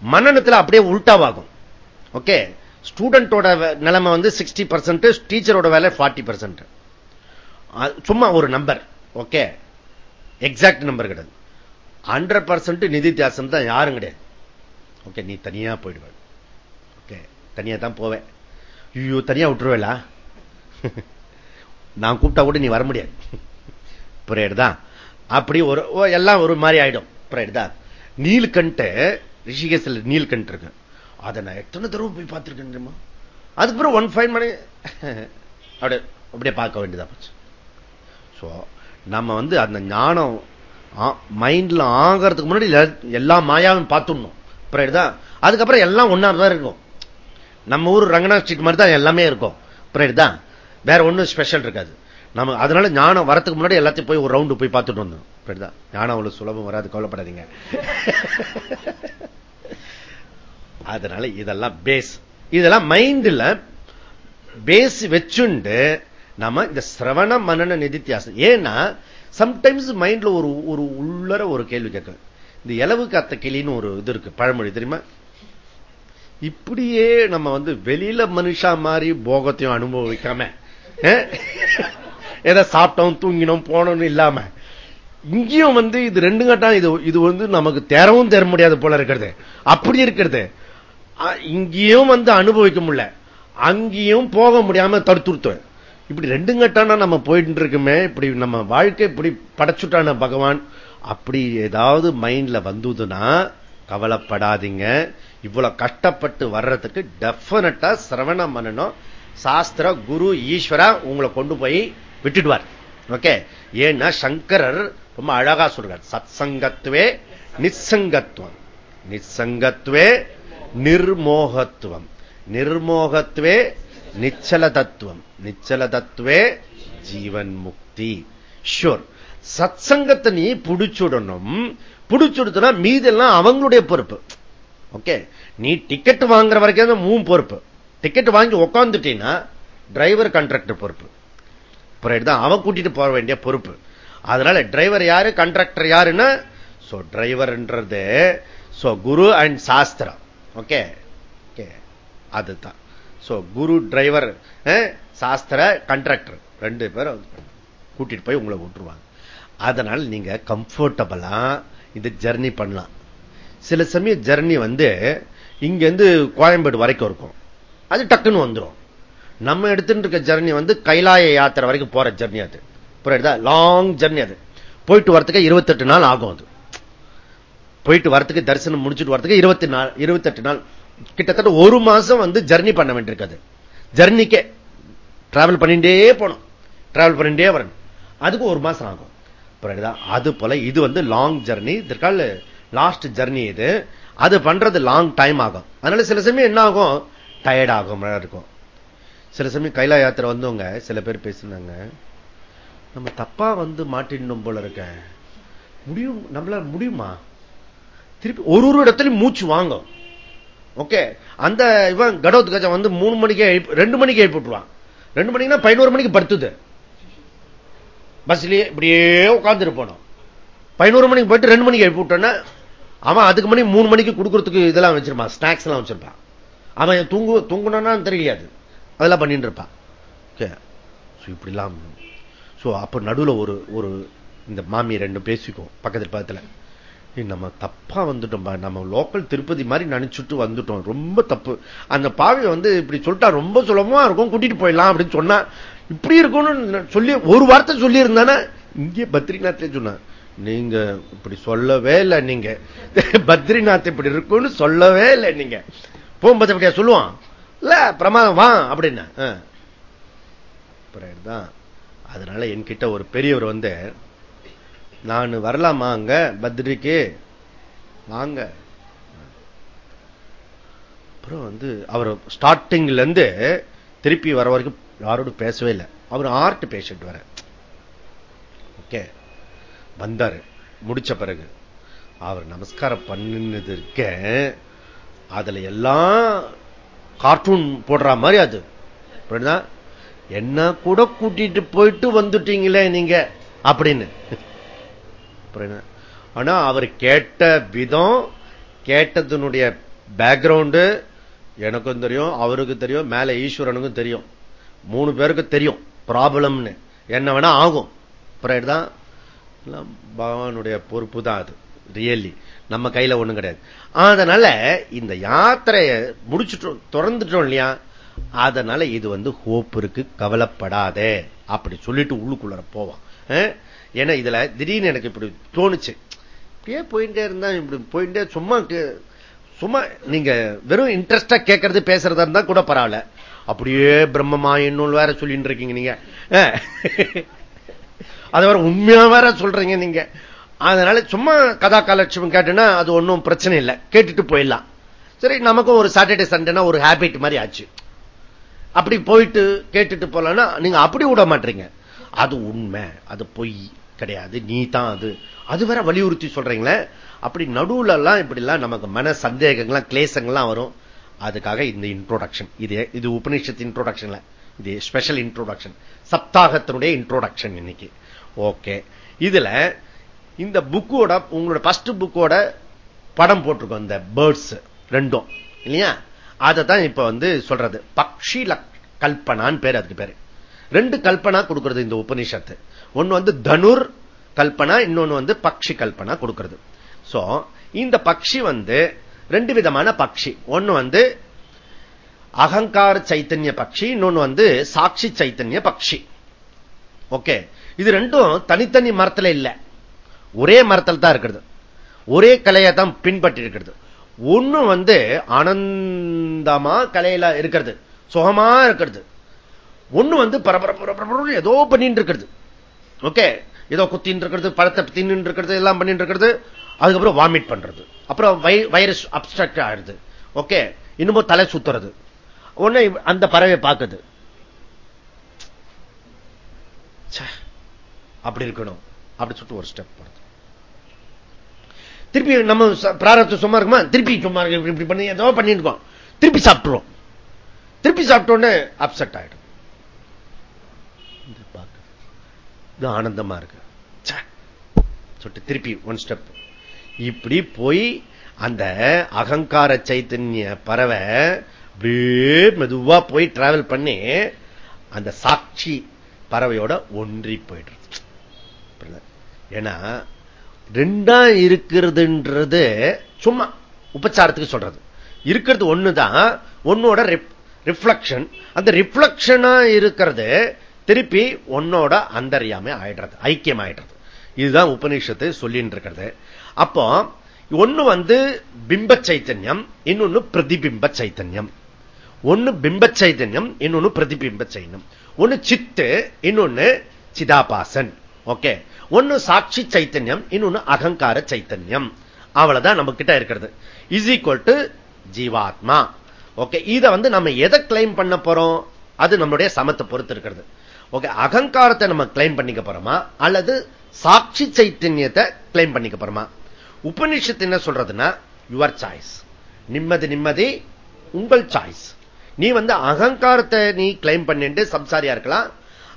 மன்னனத்தில் அப்படியே உல்டாவாகும். ஓகே ஸ்டூடெண்டோட நிலைமை வந்து சிக்ஸ்டி பர்சன்ட் டீச்சரோட வேலை ஃபார்ட்டி பர்சன்ட் சும்மா ஒரு நம்பர் ஓகே எக்ஸாக்ட் நம்பர் கிடையாது. ஹண்ட்ரட் பர்சன்ட் நிதி தியாசம் தான் யாரும் கிடையாது. ஓகே நீ தனியா போயிடுவேன் ஓகே தனியா தான் போவேன். ஐயோ தனியா விட்டுருவேலா? நான் கூப்பிட்டா கூட நீ வர முடியாது. புரியுதா அப்படி ஒரு எல்லாம் ஒரு மாதிரி ஆயிடும். புரியுதா நீல்கண்ட ரிஷிகேசில் நீல்கண்ட் இருக்கு. அதை நான் எத்தனை தடவை போய் பார்த்திருக்கேன் தெரியுமா? அதுக்கப்புறம் ஒன் ஃபைன் மணி அப்படியே அப்படியே பார்க்க வேண்டியதா போச்சு. ஸோ நம்ம வந்து அந்த ஞானம் மைண்ட்ல ஆகிறதுக்கு முன்னாடி எல்லா மாயாவும் பார்த்துடணும். புரியுதா அதுக்கப்புறம் எல்லாம் ஒன்னா தான் இருக்கும். நம்ம ஊர் ரங்கநாத் ஸ்ட்ரீட் மாதிரி தான் எல்லாமே இருக்கும். புரியுதா வேற ஒன்றும் ஸ்பெஷல் இருக்காது. நம்ம அதனால ஞானம் வரத்துக்கு முன்னாடி எல்லாத்தையும் போய் ஒரு ரவுண்டு போய் பார்த்துட்டு வந்தோம். அப்படிதான். ஞானம் அவ்வளவு சுலபம் வராது கவலைப்படாதீங்க. அதனால இதெல்லாம் பேஸ் இதெல்லாம் மைண்ட்ல பேஸ் வச்சுண்டு நம்ம இந்த சிரவண மனன நிதித்தியாசம். ஏன்னா சம்டைம்ஸ் மைண்ட்ல ஒரு ஒரு உள்ளர ஒரு கேள்வி கேட்கும். இந்த இலவு காத்த கிளின்னு ஒரு இது இருக்கு பழமொழி தெரியுமா? இப்படியே நம்ம வந்து வெளியில மனுஷா மாதிரி போகத்தையும் அனுபவிக்காம எதை சாப்பிட்டோம் தூங்கினோம் போனோம்னு இல்லாம இங்கேயும் வந்து இது ரெண்டு கட்டம் இது இது வந்து நமக்கு தேரவும் தேர முடியாது போல இருக்கிறது. அப்படி இருக்கிறது. இங்கேயும் வந்து அனுபவிக்க முடியல. அங்கேயும் போக முடியாம தடுத்துருத்தோம் இப்படி ரெண்டு கட்டானா நம்ம போயிட்டு இருக்குமே இப்படி நம்ம வாழ்க்கை இப்படி படைச்சுட்டான பகவான் அப்படி ஏதாவது மைண்ட்ல வந்ததுன்னா கவலைப்படாதீங்க. இவ்வளவு கஷ்டப்பட்டு வர்றதுக்கு டெபினட்டா சிரவணம் பண்ணணும் சாஸ்திர குரு ஈஸ்வரா உங்களை கொண்டு போய் விட்டுடுவார். ஓகே ஏன்னா சங்கரர் ரொம்ப அழகா சொல்றார். சத் சங்கத்துவே நிச்சங்கத்துவம் நிச்சங்கத்துவே நிர்மோகத்துவம். நிர்மோகத்துவே நிச்சல தத்துவம் நிச்சல தத்துவே ஜீவன் முக்தி ஷூர் சத் சங்கத்தை நீ புடிச்சுடணும். பிடிச்சுடுத்துனா மீதெல்லாம் அவங்களுடைய பொறுப்பு. ஓகே நீ டிக்கெட் வாங்குற வரைக்கும் மூணு பொறுப்பு. டிக்கெட் வாங்கி உக்காந்துட்டீங்கன்னா டிரைவர் கண்ட்ராக்டர் பொறுப்பு. தான். அவன் கூட்டிட்டு போக வேண்டிய பொறுப்பு. அதனால டிரைவர் யாரு? கண்ட்ராக்டர் யாருன்னா? டிரைவர்ன்றது குரு அண்ட் சாஸ்திரம். ஓகே ஓகே அதுதான். குரு டிரைவர் சாஸ்திர கண்ட்ராக்டர் ரெண்டு பேரும் கூட்டிட்டு போய் உங்களை விட்டுருவாங்க. அதனால நீங்க கம்ஃபர்டபுளா இது ஜெர்னி பண்ணலாம். சில சமயம் ஜர்னி வந்து இங்கிருந்து கோயம்பேடு வரைக்கும் இருக்கும். அது டக்குன்னு வந்துடும் நம்ம எடுத்துட்டு இருக்க ஜர்னி வந்து கைலாய யாத்திரை வரைக்கும் போற ஜர்னி அது. புரியுதா? லாங் ஜர்னி அது. போயிட்டு வரத்துக்கு இருபத்தெட்டு நாள் ஆகும் அது. போயிட்டு வரத்துக்கு தரிசனம் முடிச்சுட்டு வரத்துக்கு இருபத்தி நாள் இருபத்தெட்டு நாள். கிட்டத்தட்ட ஒரு மாசம் வந்து ஜர்னி பண்ண வேண்டியிருக்காது ஜர்னிக்கே டிராவல் பண்ணிட்டே போனோம் டிராவல் பண்ணிட்டே வரணும். அதுக்கு ஒரு மாசம் ஆகும். புரியுதா? அது போல இது வந்து லாங் ஜர்னி இதற்கால லாஸ்ட் ஜர்னி இது. அது பண்றது லாங் டைம் ஆகும். அதனால சில சமயம் என்ன ஆகும்? டயர்ட் ஆகும் இருக்கும். சில சமயம் கைலா யாத்திரை வந்தவங்க சில பேர் பேசினாங்க. நம்ம தப்பா வந்து மாட்டிடணும் போல இருக்க. முடியும் நம்மளால முடியுமா? திருப்பி ஒரு ஒரு இடத்துலயும் மூச்சு வாங்கும். ஓகே? அந்த இவன் கடவுத் கஜம் வந்து மூணு மணிக்கு ரெண்டு மணிக்கு எழுப்பிட்டுருவான் ரெண்டு மணிக்குனா பதினோரு மணிக்கு படுத்துது. பஸ்லயே இப்படியே உட்கார்ந்து போனோம். பதினோரு மணிக்கு போயிட்டு ரெண்டு மணிக்கு எழுப்பி விட்டோன்னா அவன் அதுக்கு மணி மூணு மணிக்கு கொடுக்கறதுக்கு இதெல்லாம் வச்சிருப்பான் ஸ்நாக்ஸ் எல்லாம் வச்சிருப்பான். அவன் தூங்கு தூங்கணும்னா தெரியாது அதெல்லாம் பண்ணிட்டு இருப்பான் இப்படிலாம். ஸோ அப்ப நடுவில் ஒரு ஒரு இந்த மாமி ரெண்டு பேசிக்கும் பக்கத்து பக்கத்தில். நம்ம தப்பா வந்துட்டோம் நம்ம லோக்கல் திருப்பதி மாதிரி நினைச்சுட்டு வந்துட்டோம். ரொம்ப தப்பு. அந்த பாவியை வந்து இப்படி சொல்லிட்டா ரொம்ப சுலபமா இருக்கும். கூட்டிட்டு போயிடலாம் அப்படின்னு சொன்னா இப்படி இருக்கும்னு சொல்லி ஒரு வார்த்தை சொல்லி இருந்தானே இங்கே பத்ரிநாத்ல சொன்ன நீங்க இப்படி சொல்லவே இல்லை நீங்க. பத்ரிநாத் இப்படி இருக்கும்னு சொல்லவே இல்லை நீங்க. போகும்போது அப்படியா சொல்லுவான். இல்ல பிரமாதம் வா அப்படின்னு. தான் அதனால என்கிட்ட ஒரு பெரியவர் வந்து நான் வரலாமா அங்க பத்ரிக்கு? வாங்க. அப்புறம் வந்து அவர் ஸ்டார்டிங்ல இருந்து திருப்பி வர வரைக்கும் யாரோடும் பேசவே இல்லை. அவர் ஆர்ட் பேஷண்ட் வர ஓகே. வந்தாரு. முடிச்ச பிறகு அவர் நமஸ்காரம் பண்ணினது இருக்க அதுல எல்லாம் கார்ட்டூன் போடுற மாதிரி அது. என்ன கூட கூட்டிட்டு போயிட்டு வந்துட்டீங்களே நீங்க? அப்படின்னு. ஆனா அவர் கேட்ட விதம் கேட்டதனுடைய பேக்ரவுண்டு எனக்கும் தெரியும் அவருக்கு தெரியும் மேல ஈஸ்வரனுக்கும் தெரியும். மூணு பேருக்கு தெரியும் ப்ராப்ளம்னு என்ன வேணா ஆகும். தான்? பகவானுடைய பொறுப்பு தான் அது ரியல்லி நம்ம கையில ஒண்ணும் கிடையாது. அதனால இந்த யாத்திரையை முடிச்சுட்டோம் திறந்துட்டோம் இல்லையா? அதனால இது வந்து ஹோப் இருக்கு கவலைப்படாதே அப்படி சொல்லிட்டு உள்ளுக்குள்ள போவான். ஏன்னா இதுல திடீர்னு எனக்கு இப்படி தோணுச்சு. இப்படியே போயிட்டே இருந்தா இப்படி போயிட்டே சும்மா சும்மா நீங்க வெறும் இன்ட்ரெஸ்டா கேட்கறது பேசுறதா இருந்தா கூட பரவாயில்ல. அப்படியே பிரம்மமா இன்னொரு வேற சொல்லிட்டு இருக்கீங்க நீங்க. அதை வேற உண்மையா வேற சொல்றீங்க நீங்க. அதனால சும்மா கதா காலட்சம் கேட்டுனா அது ஒன்றும் பிரச்சனை இல்லை. கேட்டுட்டு போயிடலாம். சரி நமக்கும் ஒரு சாட்டர்டே சண்டேனா ஒரு ஹேபிட் மாதிரி ஆச்சு. அப்படி போயிட்டு கேட்டுட்டு போலன்னா நீங்க அப்படி விட மாட்டீங்க. அது உண்மை. அது பொய் கிடையாது. நீ தான் அது. அது வேற வலியுறுத்தி சொல்றீங்களே. அப்படி நடுவுல எல்லாம் இப்படி எல்லாம் நமக்கு மன சந்தேகங்கள்லாம் கிளேசங்கள்லாம் வரும். அதுக்காக இந்த இன்ட்ரோடக்ஷன் இது இது உபநிஷத்து இன்ட்ரோடக்ஷன்ல இது ஸ்பெஷல் இன்ட்ரோடக்ஷன் சப்தாகத்தினுடைய இன்ட்ரோடக்ஷன் இன்னைக்கு. ஓகே இதுல இந்த புக்கோட உங்களோட பஸ்ட் புக்கோட படம் போட்டிருக்கோம் இந்த பேர்ட்ஸ் ரெண்டும். இல்லையா? அதை தான் இப்ப வந்து சொல்றது. பக்ஷி கல்பனான்னு பேர் அதுக்கு பேரு. ரெண்டு கல்பனா கொடுக்கிறது இந்த உபனிஷத்து ஒன்னு வந்து தனுர் கல்பனா இன்னொன்னு வந்து பக்ஷி கல்பனா கொடுக்கிறது. சோ இந்த பக்ஷி வந்து ரெண்டு விதமான பக்ஷி. ஒன்னு வந்து அகங்கார சைத்தன்ய பக்ஷி இன்னொன்னு வந்து சாட்சி சைத்தன்ய பக்ஷி. ஓகே இது ரெண்டும் தனித்தனி மரத்துல இல்லை. ஒரே மரத்தில் தான் இருக்கிறது. ஒரே கலையை தான் பின்பற்றி இருக்கிறது ஒண்ணு வந்து ஆனந்தமா கலையில இருக்கிறது. சுகமா இருக்கிறது. ஒண்ணு வந்து பரபர ஏதோ பண்ணிட்டு இருக்கிறது. ஓகே? ஏதோ குத்தின்னு இருக்கிறது பழத்தை தின்னு இருக்கிறது எல்லாம் பண்ணிட்டு இருக்கிறது. அதுக்கப்புறம் வாமிட் பண்றது. அப்புறம் வைரஸ் அப்டிராக்ட் ஆயிடுது. ஓகே? இன்னமும் தலை சுத்துறது. ஒண்ணு அந்த பறவை பார்க்குது. அப்படி இருக்கணும். அப்படி சுட்டு ஒரு ஸ்டெப் போறது. திருப்பி நம்ம பிராரத்து சும்மா இருக்குமா? திருப்பி சும்மா இருக்கு இப்படி பண்ணி ஏதோ பண்ணிட்டு இருக்கோம் திருப்பி சாப்பிட்டுருவோம். திருப்பி சாப்பிட்டோன்னு அப்செட் ஆயிடும். இது ஆனந்தமா இருக்கு. சொல்லிட்டு திருப்பி ஒன் ஸ்டெப் இப்படி போய் அந்த அகங்கார சைத்தன்ய பறவை அப்படியே மெதுவா போய் டிராவல் பண்ணி அந்த சாட்சி பறவையோட ஒன்றி போயிடுறது. ஏன்னா ரெண்டா இருக்கிறதுன்றது சும்மா உபச்சாரத்துக்கு சொல்றது. இருக்கிறது ஒண்ணுதான் ஒன்னோட ரிஃப்ளக்ஷன் அந்த ரிஃப்ளக்ஷனா இருக்கிறது திருப்பி உன்னோட அந்தரியாமை ஆயிடுறது ஐக்கியம் ஆயிடுறது இதுதான் உபநிஷத்து சொல்லிட்டு இருக்கிறது அப்போ ஒண்ணு வந்து பிம்ப சைத்தன்யம் இன்னொன்னு பிரதிபிம்ப சைத்தன்யம். ஒன்னு பிம்ப சைத்தன்யம் இன்னொன்னு பிரதிபிம்ப சைத்தன்யம். ஒன்னு சித்து இன்னொன்னு சிதாபாசன். ஓகே? ஒன்னு சாட்சி சைத்தன்யம் இன்னொன்னு அகங்கார சைத்தன்யம். அவ்வளவுதான் நம்ம கிட்ட இருக்கிறது. இஸ் ஈக்வல் டு ஜீவாத்மா. ஓகே இதை வந்து நம்ம எதை கிளைம் பண்ண போறோம்? அது நம்மளுடைய சமத்தை பொறுத்து இருக்கிறது. ஓகே அகங்காரத்தை நம்ம கிளைம் பண்ணிக்க போறோமா? அல்லது சாட்சி சைத்தன்யத்தை கிளைம் பண்ணிக்க போறோமா? உபநிஷத்து என்ன சொல்றதுன்னா யுவர் சாய்ஸ் நிம்மதி நிம்மதி உங்கள் சாய்ஸ் நீ வந்து அகங்காரத்தை நீ கிளைம் பண்ணிட்டு சம்சாரியா இருக்கலாம்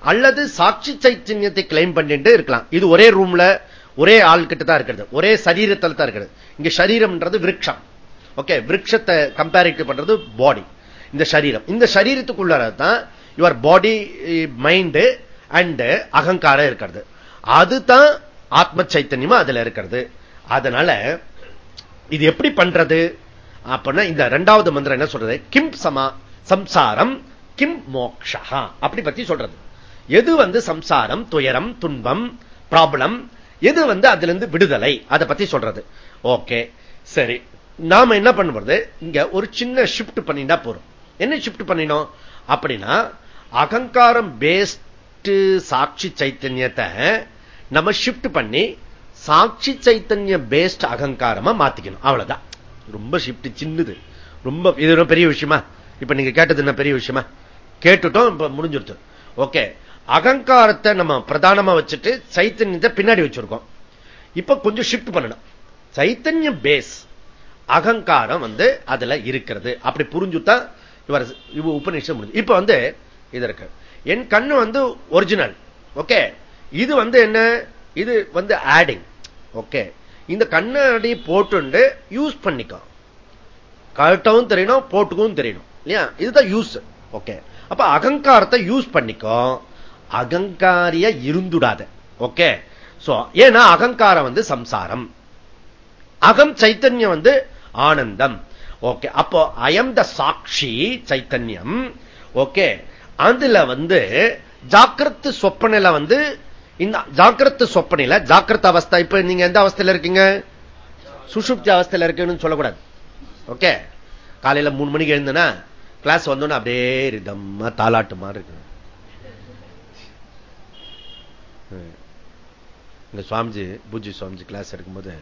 அல்லது சாட்சி சைத்தன்யத்தை கிளைம் பண்ணிட்டு இருக்கலாம். இது ஒரே ரூம்ல ஒரே ஆள் கிட்ட தான் இருக்கிறது. ஒரே சரீரத்தில் தான் இருக்கிறது. இங்க சரீரம்ன்றது விரக்ஷம். ஓகே விரக்ஷத்தை கம்பேரிட்டிவ் பண்றது பாடி இந்த சரீரம். இந்த சரீரத்துக்குள்ளதான் your body mind eh, and அகங்காரம் இருக்கிறது. அதுதான் ஆத்ம சைத்தன்யமா அதுல இருக்கிறது. அதனால இது எப்படி பண்றது? அப்படின்னா இந்த ரெண்டாவது மந்திரம் என்ன சொல்றது? கிம் சமா சம்சாரம் கிம் மோக்ஷா அப்படி பத்தி சொல்றது. எது வந்து சம்சாரம் துயரம் துன்பம் ப்ராப்ளம் எது வந்து அதுல இருந்து விடுதலை? அதை பத்தி சொல்றது. ஓகே சரி. நாம என்ன பண்ணுவது இங்க ஒரு சின்ன ஷிப்ட் பண்ணிட்டா போறோம் என்ன ஷிஃப்ட் பண்ணினோம்? அப்படின்னா அகங்காரம் பேஸ்ட் சாட்சி சைத்தன்யத்தை நம்ம ஷிப்ட் பண்ணி சாட்சி சைத்தன்ய பேஸ்ட் அகங்காரமா மாத்திக்கணும். அவ்வளவுதான். ரொம்ப ஷிஃப்ட் சின்னது. ரொம்ப இது பெரிய விஷயமா? இப்ப நீங்க கேட்டது என்ன பெரிய விஷயமா? கேட்டுட்டோம் இப்ப முடிஞ்சிருச்சு ஓகே அகங்காரத்தை நம்ம பிரதானமா வச்சுட்டு சைத்தன்யத்தை பின்னாடி வச்சிருக்கோம். இப்ப கொஞ்சம் ஷிஃப்ட் பண்ணணும். சைத்தன்யம் பேஸ் அகங்காரம் வந்து அதுல இருக்கிறது. அப்படி புரிஞ்சுதான் இவர் உபநிஷம் முடிஞ்சு. இப்ப வந்து இது இருக்கு. என் கண்ணு வந்து ஒரிஜினல் ஓகே இது வந்து என்ன? இது வந்து ஆடிங் ஓகே இந்த கண்ணாடி போட்டு யூஸ் பண்ணிக்கோ. கழட்டவும் தெரியணும் போட்டுக்கவும் தெரியணும். இல்லையா? இதுதான் யூஸ் ஓகே அப்ப அகங்காரத்தை யூஸ் பண்ணிக்கோ. அகங்காரிய இருந்துடாத. ஓகே? ஏன்னா அகங்காரம் வந்து சம்சாரம். அகம் சைத்தன்யம் வந்து ஆனந்தம். ஓகே அப்போ அயம் த சாட்சி சைத்தன்யம். ஓகே அதுல வந்து ஜாக்கிரத்து சொப்பனில வந்து இந்த ஜாக்கிரத்து சொப்பனில ஜாக்கிரத அவஸ்தா இப்ப நீங்க எந்த அவஸ்தையில இருக்கீங்க? சுஷுப்தி அவஸ்தையில இருக்குன்னு சொல்லக்கூடாது. ஓகே காலையில மூணு மணிக்கு எழுந்தனா கிளாஸ் வந்தோன்னு அப்படியே ரிதம்மா தாலாட்டு மாதிரி இருக்கு. இங்க சுவாமிஜி பூஜி சுவாமிஜி கிளாஸ் எடுக்கும்போது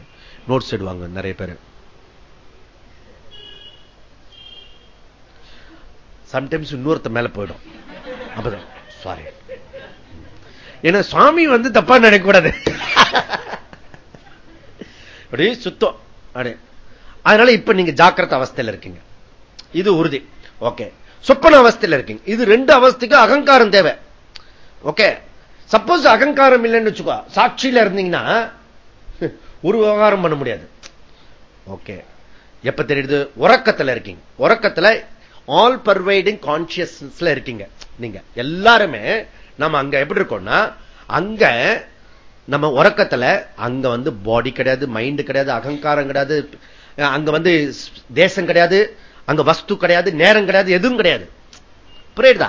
நோட்ஸ் எடுவாங்க நிறைய பேர். சம்டைம்ஸ் இன்னொருத்த மேல போயிடும். அப்பதான் சாரி ஏன்னா சுவாமி வந்து தப்பா நினைக்கூடாது அப்படி சுத்தம். அப்படி அதனால இப்ப நீங்க ஜாக்கிரத அவஸ்தையில் இருக்கீங்க. இது உறுதி. ஓகே சொப்பன அவஸ்தையில் இருக்கீங்க. இது ரெண்டு அவஸ்தைக்கு அகங்காரம் தேவை. ஓகே சப்போஸ் அகங்காரம் இல்லைன்னு வச்சுக்கோ சாட்சியில இருந்தீங்கன்னா ஒரு விவகாரம் பண்ண முடியாது. ஓகே எப்ப தெரியுது? உறக்கத்துல இருக்கீங்க. உறக்கத்துல ஆல் பர்வைடிங் கான்சியஸ்ல இருக்கீங்க. நீங்க எல்லாருமே நம்ம அங்க எப்படி இருக்கோம்னா அங்க நம்ம உறக்கத்துல அங்க வந்து பாடி கிடையாது மைண்ட் கிடையாது அகங்காரம் கிடையாது அங்க வந்து தேசம் கிடையாது அங்க வஸ்து கிடையாது நேரம் கிடையாது எதுவும் கிடையாது. புரியுதா?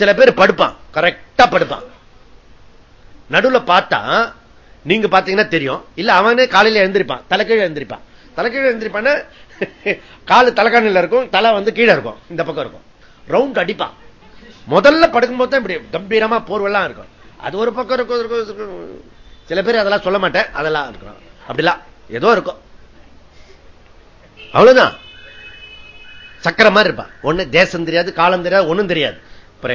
சில பேர் படுப்பான். கரெக்டா படுப்பான். நடுவுல பார்த்தா நீங்க பாத்தீங்கன்னா தெரியும். இல்ல அவனே காலையில எழுந்திருப்பான். தலைக்கீழ எழுந்திருப்பான். தலைக்கீழ எழுந்திருப்பான காலு தலைக்காணில இருக்கும் தலை வந்து கீழே இருக்கும். இந்த பக்கம் இருக்கும். ரவுண்ட் அடிப்பான். முதல்ல படுக்கும்போது தான் இப்படி கம்பீரமா போர்வெல்லாம் இருக்கும். அது ஒரு பக்கம் இருக்கும் சில பேர் அதெல்லாம் சொல்ல மாட்டேன். அதெல்லாம் இருக்கும். அப்படிலாம் ஏதோ இருக்கும். அவ்வளவுதான். சக்கர மாதிரி இருப்பான். ஒண்ணு தேசம் தெரியாது காலம் தெரியாது ஒண்ணும் தெரியாது.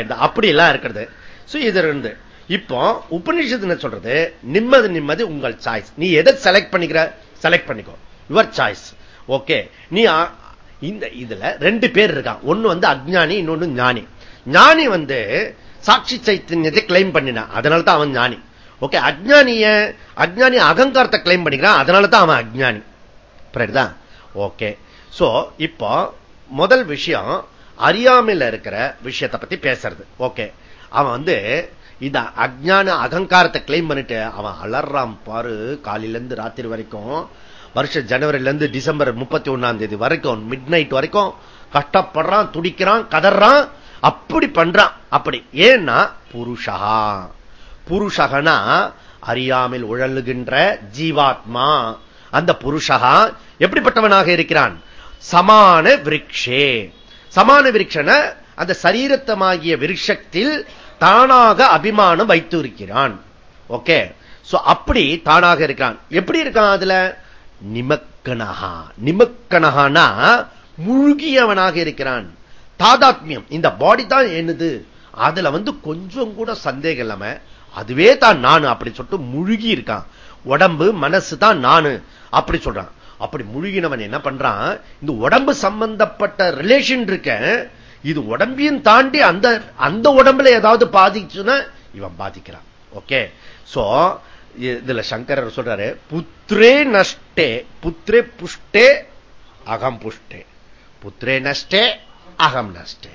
அப்படி எல்லாம் இருக்கிறது. இது இருந்து இப்போ உபநிஷத்து என்ன சொல்றது? நிம்மதி நிம்மதி உங்கள் சாய்ஸ் நீ எதை செலக்ட் பண்ணிக்கிற? செலக்ட் பண்ணிக்கோ. யுவர் சாய்ஸ் ஓகே நீ இந்த இதுல ரெண்டு பேர் இருக்கான் ஒன்னு வந்து அஜ்ஞானி இன்னொன்னு ஞானி. ஞானி வந்து சாட்சி சைத்தன்யத்தை கிளைம் பண்ணினான் அதனால தான் அவன் ஞானி. ஓகே அஜ்ஞானிய அஜ்ஞானி அகங்காரத்தை கிளைம் பண்ணிக்கிறான் அதனால தான் அவன் அஜ்ஞானி. புரியுதா? ஓகே சோ இப்போ முதல் விஷயம் அறியாமையில் இருக்கிற விஷயத்தை பத்தி பேசுறது. ஓகே அவன் வந்து இந்த அஜான அகங்காரத்தை கிளைம் பண்ணிட்டு அவன் அலர்றான் பாரு காலையில இருந்து ராத்திரி வரைக்கும் வருஷம் ஜனவரில இருந்து டிசம்பர் முப்பத்தி ஒன்னாம் தேதி வரைக்கும் மிட் நைட் வரைக்கும் கஷ்டப்படுறான் துடிக்கிறான் கதறான் அப்படி பண்றான். அப்படி. ஏன்னா புருஷா. புருஷகனா அறியாமல் உழலுகின்ற ஜீவாத்மா. அந்த புருஷகா எப்படிப்பட்டவனாக இருக்கிறான்? சமான விரக்ஷே. சமான விரக்ஷன அந்த சரீரத்தமாகிய விருஷத்தில் தானாக அபிமானம் வைத்து இருக்கிறான் ஓகே அப்படி தானாக இருக்கிறான் எப்படி இருக்கான் அதுல? நிமக்கனகா நிமக்கனகானா முழுகியவனாக இருக்கிறான். தாதாத்மியம். இந்த பாடி தான் என்னது? அதுல வந்து கொஞ்சம் கூட சந்தேகம் இல்லாம அதுவே தான் நானு அப்படி சொல்லிட்டு முழுகி இருக்கான். உடம்பு மனசு தான் நானு அப்படி சொல்றான். அப்படி முழுகினவன் என்ன பண்றான்? இந்த உடம்பு சம்பந்தப்பட்ட ரிலேஷன் இருக்க இது உடம்பையும் தாண்டி அந்த அந்த உடம்புல ஏதாவது பாதிச்சுன்னா இவன் பாதிக்கிறான். ஓகே சோ இதுல சங்கரர் சொல்றாரு புத்திரே நஷ்டே புத்திரே புஷ்டே அகம் புஷ்டே. புத்திரே நஷ்டே அகம் நஷ்டே.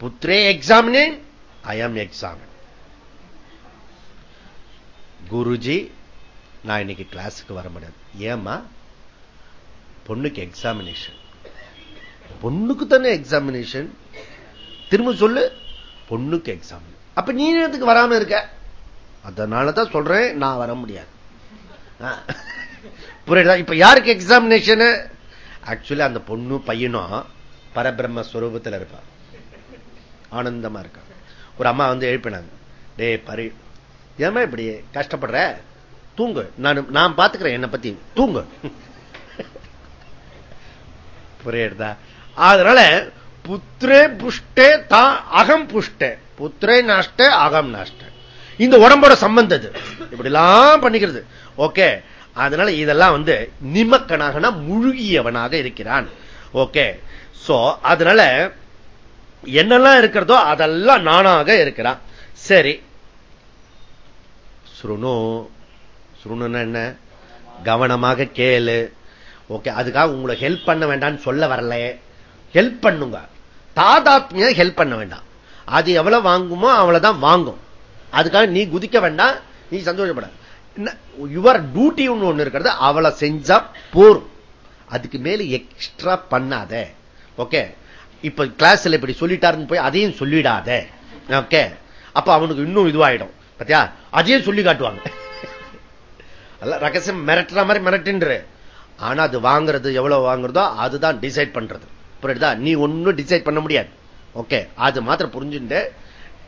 புத்திரே எக்ஸாமினே ஐஎம் எக்ஸாமின் குருஜி நான் இன்னைக்கு கிளாஸுக்கு வர முடியாது. ஏமா பொண்ணுக்கு எக்ஸாமினேஷன் பொண்ணுக்கு தானே எக்ஸாமினேஷன் திரும்ப சொல்லு. பொண்ணுக்கு எக்ஸாம் அப்ப நீ நேரத்துக்கு வராம இருக்க. அதனாலதான் சொல்றேன் நான் வர முடியாது. புரியுதா? இப்ப யாருக்கு எக்ஸாமினேஷன் ஆக்சுவலி அந்த பொண்ணு பையனும் பரபிரம்ம ஸ்வரூபத்தில் இருப்பா. ஆனந்தமா இருக்கா. ஒரு அம்மா வந்து எழுப்பினாங்க. டே பரி ஏமா இப்படி கஷ்டப்படுற? தூங்கு. நான் நான் பாத்துக்கிறேன் என்னை பத்தி. தூங்கு. புரியுதா? அதனால புத்திரே புஷ்டே தான் அகம் புஷ்டே. புத்திரே நாஷ்ட அகம் நாஷ்ட. இந்த உடம்போட சம்பந்தது இப்படிலாம் பண்ணிக்கிறது. ஓகே. அதனால இதெல்லாம் வந்து நிமக்கனாகனா முழுகியவனாக இருக்கிறான். ஓகே. சோ அதனால என்னெல்லாம் இருக்கிறதோ அதெல்லாம் நானாக இருக்கிறான். சரி. சுருணு. சுருணுன்னு என்ன? கவனமாக கேளு. ஓகே. அதுக்காக உங்களை ஹெல்ப் பண்ண வேண்டாம்னு சொல்ல வரல ஹெல்ப் பண்ணுங்க. தாதாத்மிய ஹெல்ப் பண்ண வேண்டாம். அது எவ்வளவு வாங்குமோ அவ்வளவுதான் வாங்கும். அதுக்காக நீ குதிக்க வேண்டாம் நீ சந்தோஷப்பட. யுவர் டியூட்டி ஒண்ணு இருக்கிறது அவளை செஞ்சா போரும். அதுக்கு மேல எக்ஸ்ட்ரா பண்ணாத. ஓகே இப்ப கிளாஸ்ல இப்படி சொல்லிட்டாருன்னு போய் அதையும் சொல்லிடாத. ஓகே அப்ப அவனுக்கு இன்னும் இதுவாயிடும். பத்தியா? அதையும் சொல்லி காட்டுவாங்க. ரகசியம் மிரட்டுற மாதிரி மிரட்டுன்ற. ஆனா அது வாங்குறது எவ்வளவு வாங்குறதோ அதுதான் டிசைட் பண்றது. புரியுதா நீ ஒன்னும் டிசைட் பண்ண முடியாது. ஓகே அது மாத்திரம் புரிஞ்சுட்டு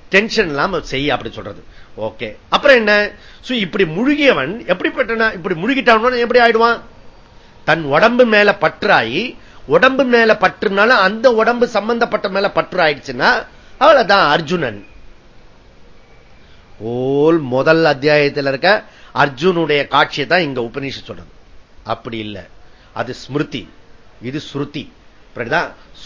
டென்ஷன் இல்லாம செய்ய அப்படி சொல்றது. ஓகே அப்புறம் என்ன? இப்படி முழுகியவன் எப்படிப்பட்ட இப்படி முழுகிட்டான் எப்படி ஆயிடுவான்? தன் உடம்பு மேல பற்றாயி உடம்பு மேல பற்றுனால அந்த உடம்பு சம்பந்தப்பட்ட மேல பற்று ஆயிடுச்சுன்னா அவ்வளவுதான் அர்ஜுனன். ஓல் முதல் அத்தியாயத்தில் இருக்க அர்ஜுனுடைய காட்சியை தான் இங்க உபநிஷம் சொல்றது. அப்படி இல்லை. அது ஸ்மிருதி. இது ஸ்ருதி.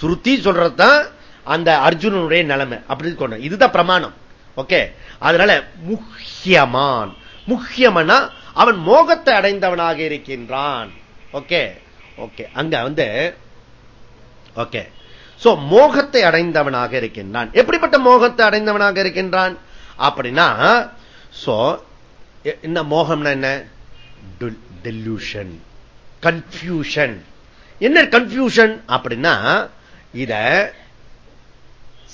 ஸ்ருதி சொல்றதுதான் அந்த அர்ஜுனனுடைய நிலைமை. அப்படின்னு இதுதான் பிரமாணம். ஓகே? அதனால முக்கியமான் முக்கியமனா அவன் மோகத்தை அடைந்தவனாக இருக்கின்றான். ஓகே? ஓகே. அங்க வந்து ஓகே. சோ மோகத்தை அடைந்தவனாக இருக்கின்றான். எப்படிப்பட்ட மோகத்தை அடைந்தவனாக இருக்கின்றான்? அப்படின்னா சோ என்ன மோகம்னா என்ன? டெல்யூஷன் கன்ஃபியூஷன் என்ன கன்ஃபியூஷன் அப்படின்னா இத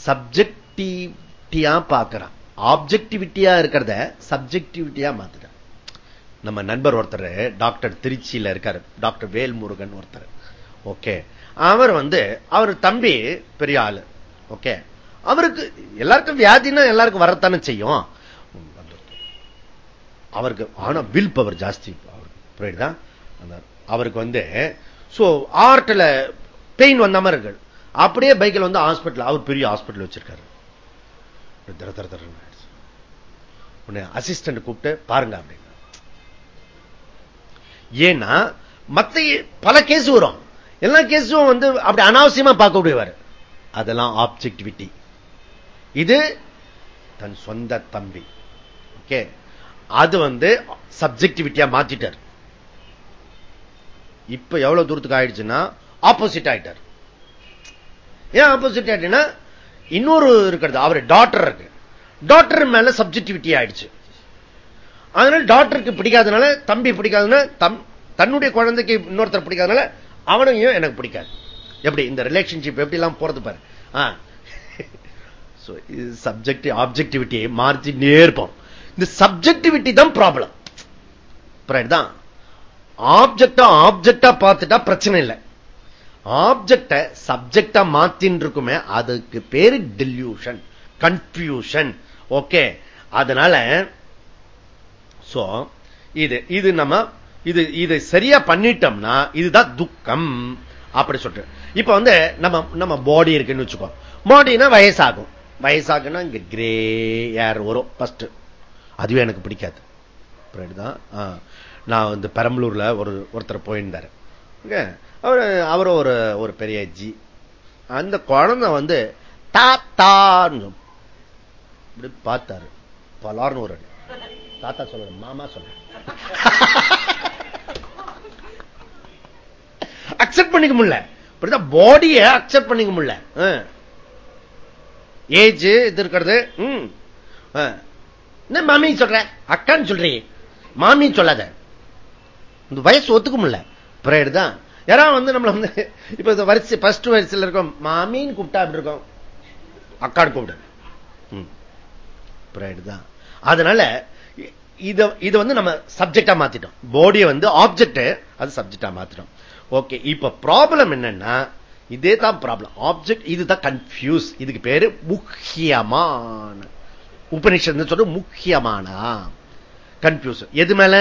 சப்ஜெக்டிவிட்டியா பார்க்கிறான். ஆப்ஜெக்டிவிட்டியா இருக்கிறத சப்ஜெக்டிவிட்டியா மாத்துறான். நம்ம நண்பர் ஒருத்தர் டாக்டர் திருச்சியில இருக்காரு. டாக்டர் வேல்முருகன் ஒருத்தர். ஓகே அவர் வந்து அவர் தம்பி பெரிய ஆளு. ஓகே அவருக்கு எல்லாருக்கும் வியாதினா எல்லாருக்கும் வரத்தானே செய்யும். அவருக்கு ஆனா வில் பவர் ஜாஸ்தி புரியுதா? அவருக்கு வந்து ஆர்ட்ல பெயின் வந்த மாதிரி இருக்கு. அப்படியே பைக்கில் வந்து ஹாஸ்பிட்டல் அவர் பெரிய ஹாஸ்பிட்டல் வச்சிருக்காரு. தர தர தர உன்னை அசிஸ்டன்ட் கூப்பிட்டு பாருங்க அப்படின்னு ஏன்னா மத்த பல கேஸ் வரும். எல்லா கேஸும் வந்து அப்படி அனாவசியமா பார்க்க முடியவாரு அதெல்லாம் ஆப்ஜெக்டிவிட்டி இது தன் சொந்த தம்பி. ஓகே அது வந்து சப்ஜெக்டிவிட்டியா மாத்திட்டார். இப்ப எவ்வளவு தூரத்துக்கு ஆயிடுச்சுன்னா ஆப்போசிட் ஆயிட்டார். ஏன் ஆப்போசிட் ஆயிட்டுன்னா இன்னொரு இருக்கிறது அவர் டாக்டர் இருக்கு. டாக்டர் மேல சப்ஜெக்டிவிட்டி ஆயிடுச்சு. அதனால டாக்டருக்கு பிடிக்காதனால தம்பி பிடிக்காதுன்னா தன்னுடைய குழந்தைக்கு இன்னொருத்தர் பிடிக்காதனால அவனையும் எனக்கு பிடிக்காது. எப்படி? இந்த ரிலேஷன்ஷிப் எப்படி எல்லாம் போறது பாரு. சப்ஜெக்டிவ் ஆப்ஜெக்டிவிட்டி மாற்றி நேர்ப்போம். இந்த சப்ஜெக்டிவிட்டி தான் ப்ராப்ளம் தான்? ஆப்ஜெக்டா ஆப்ஜெக்டா பார்த்துட்டா பிரச்சனை இல்லை. ஆப்ஜெக்ட சப்ஜெக்டா மாத்தின் இருக்குமே அதுக்கு பேரு டில்யூஷன் கன்ஃபியூஷன் ஓகே அதனால சோ இது இது நம்ம இது இது சரியா பண்ணிட்டோம்னா இதுதான் துக்கம். அப்படி சொல்லிட்டு. இப்ப வந்து நம்ம நம்ம பாடி இருக்குன்னு வச்சுக்கோ. பாடினா வயசாகும். வயசாகுன்னா இங்க கிரே ஏர் வரும். பஸ்ட் அதுவே எனக்கு பிடிக்காது. நான் வந்து பெரம்பலூர்ல ஒரு ஒருத்தர் போயிருந்தார். அவர் அவர் ஒரு ஒரு பெரிய ஜி. அந்த குழந்தை வந்து தாத்தான்னு இப்படி பார்த்தாரு. பலார்னு ஒரு தாத்தா சொல்ற மாமா சொல்ற அக்செப்ட் பண்ணிக்க முடியல. பாடிய அக்செப்ட் பண்ணிக்க முடியல. ஏஜ் இது இருக்கிறது. மாமி சொல்ற? அக்கான்னு சொல்றீ மாமி சொல்லாத. இந்த வயசு ஒத்துக்க முடியல. பிரேடு தான். யாராவது வந்து நம்மள வந்து இப்ப இந்த வரிசை ஃபர்ஸ்ட் வரிசையில் இருக்கோம். மாமின்னு கூப்பிட்டா அப்படி இருக்கும்? அக்காடு கூப்பிடு. பிரேடு தான். அதனால இதை வந்து நம்ம சப்ஜெக்டா மாத்திட்டோம். பாடியை வந்து ஆப்ஜெக்ட் அது சப்ஜெக்டா மாத்திட்டோம். ஓகே இப்ப ப்ராப்ளம் என்னன்னா இதே தான் ப்ராப்ளம் ஆப்ஜெக்ட் இதுதான் கன்ஃபியூஸ் இதுக்கு பேரு முக்கியமான. உபனிஷன் சொல்ற முக்கியமான. கன்ஃபியூஸ் எது மேல?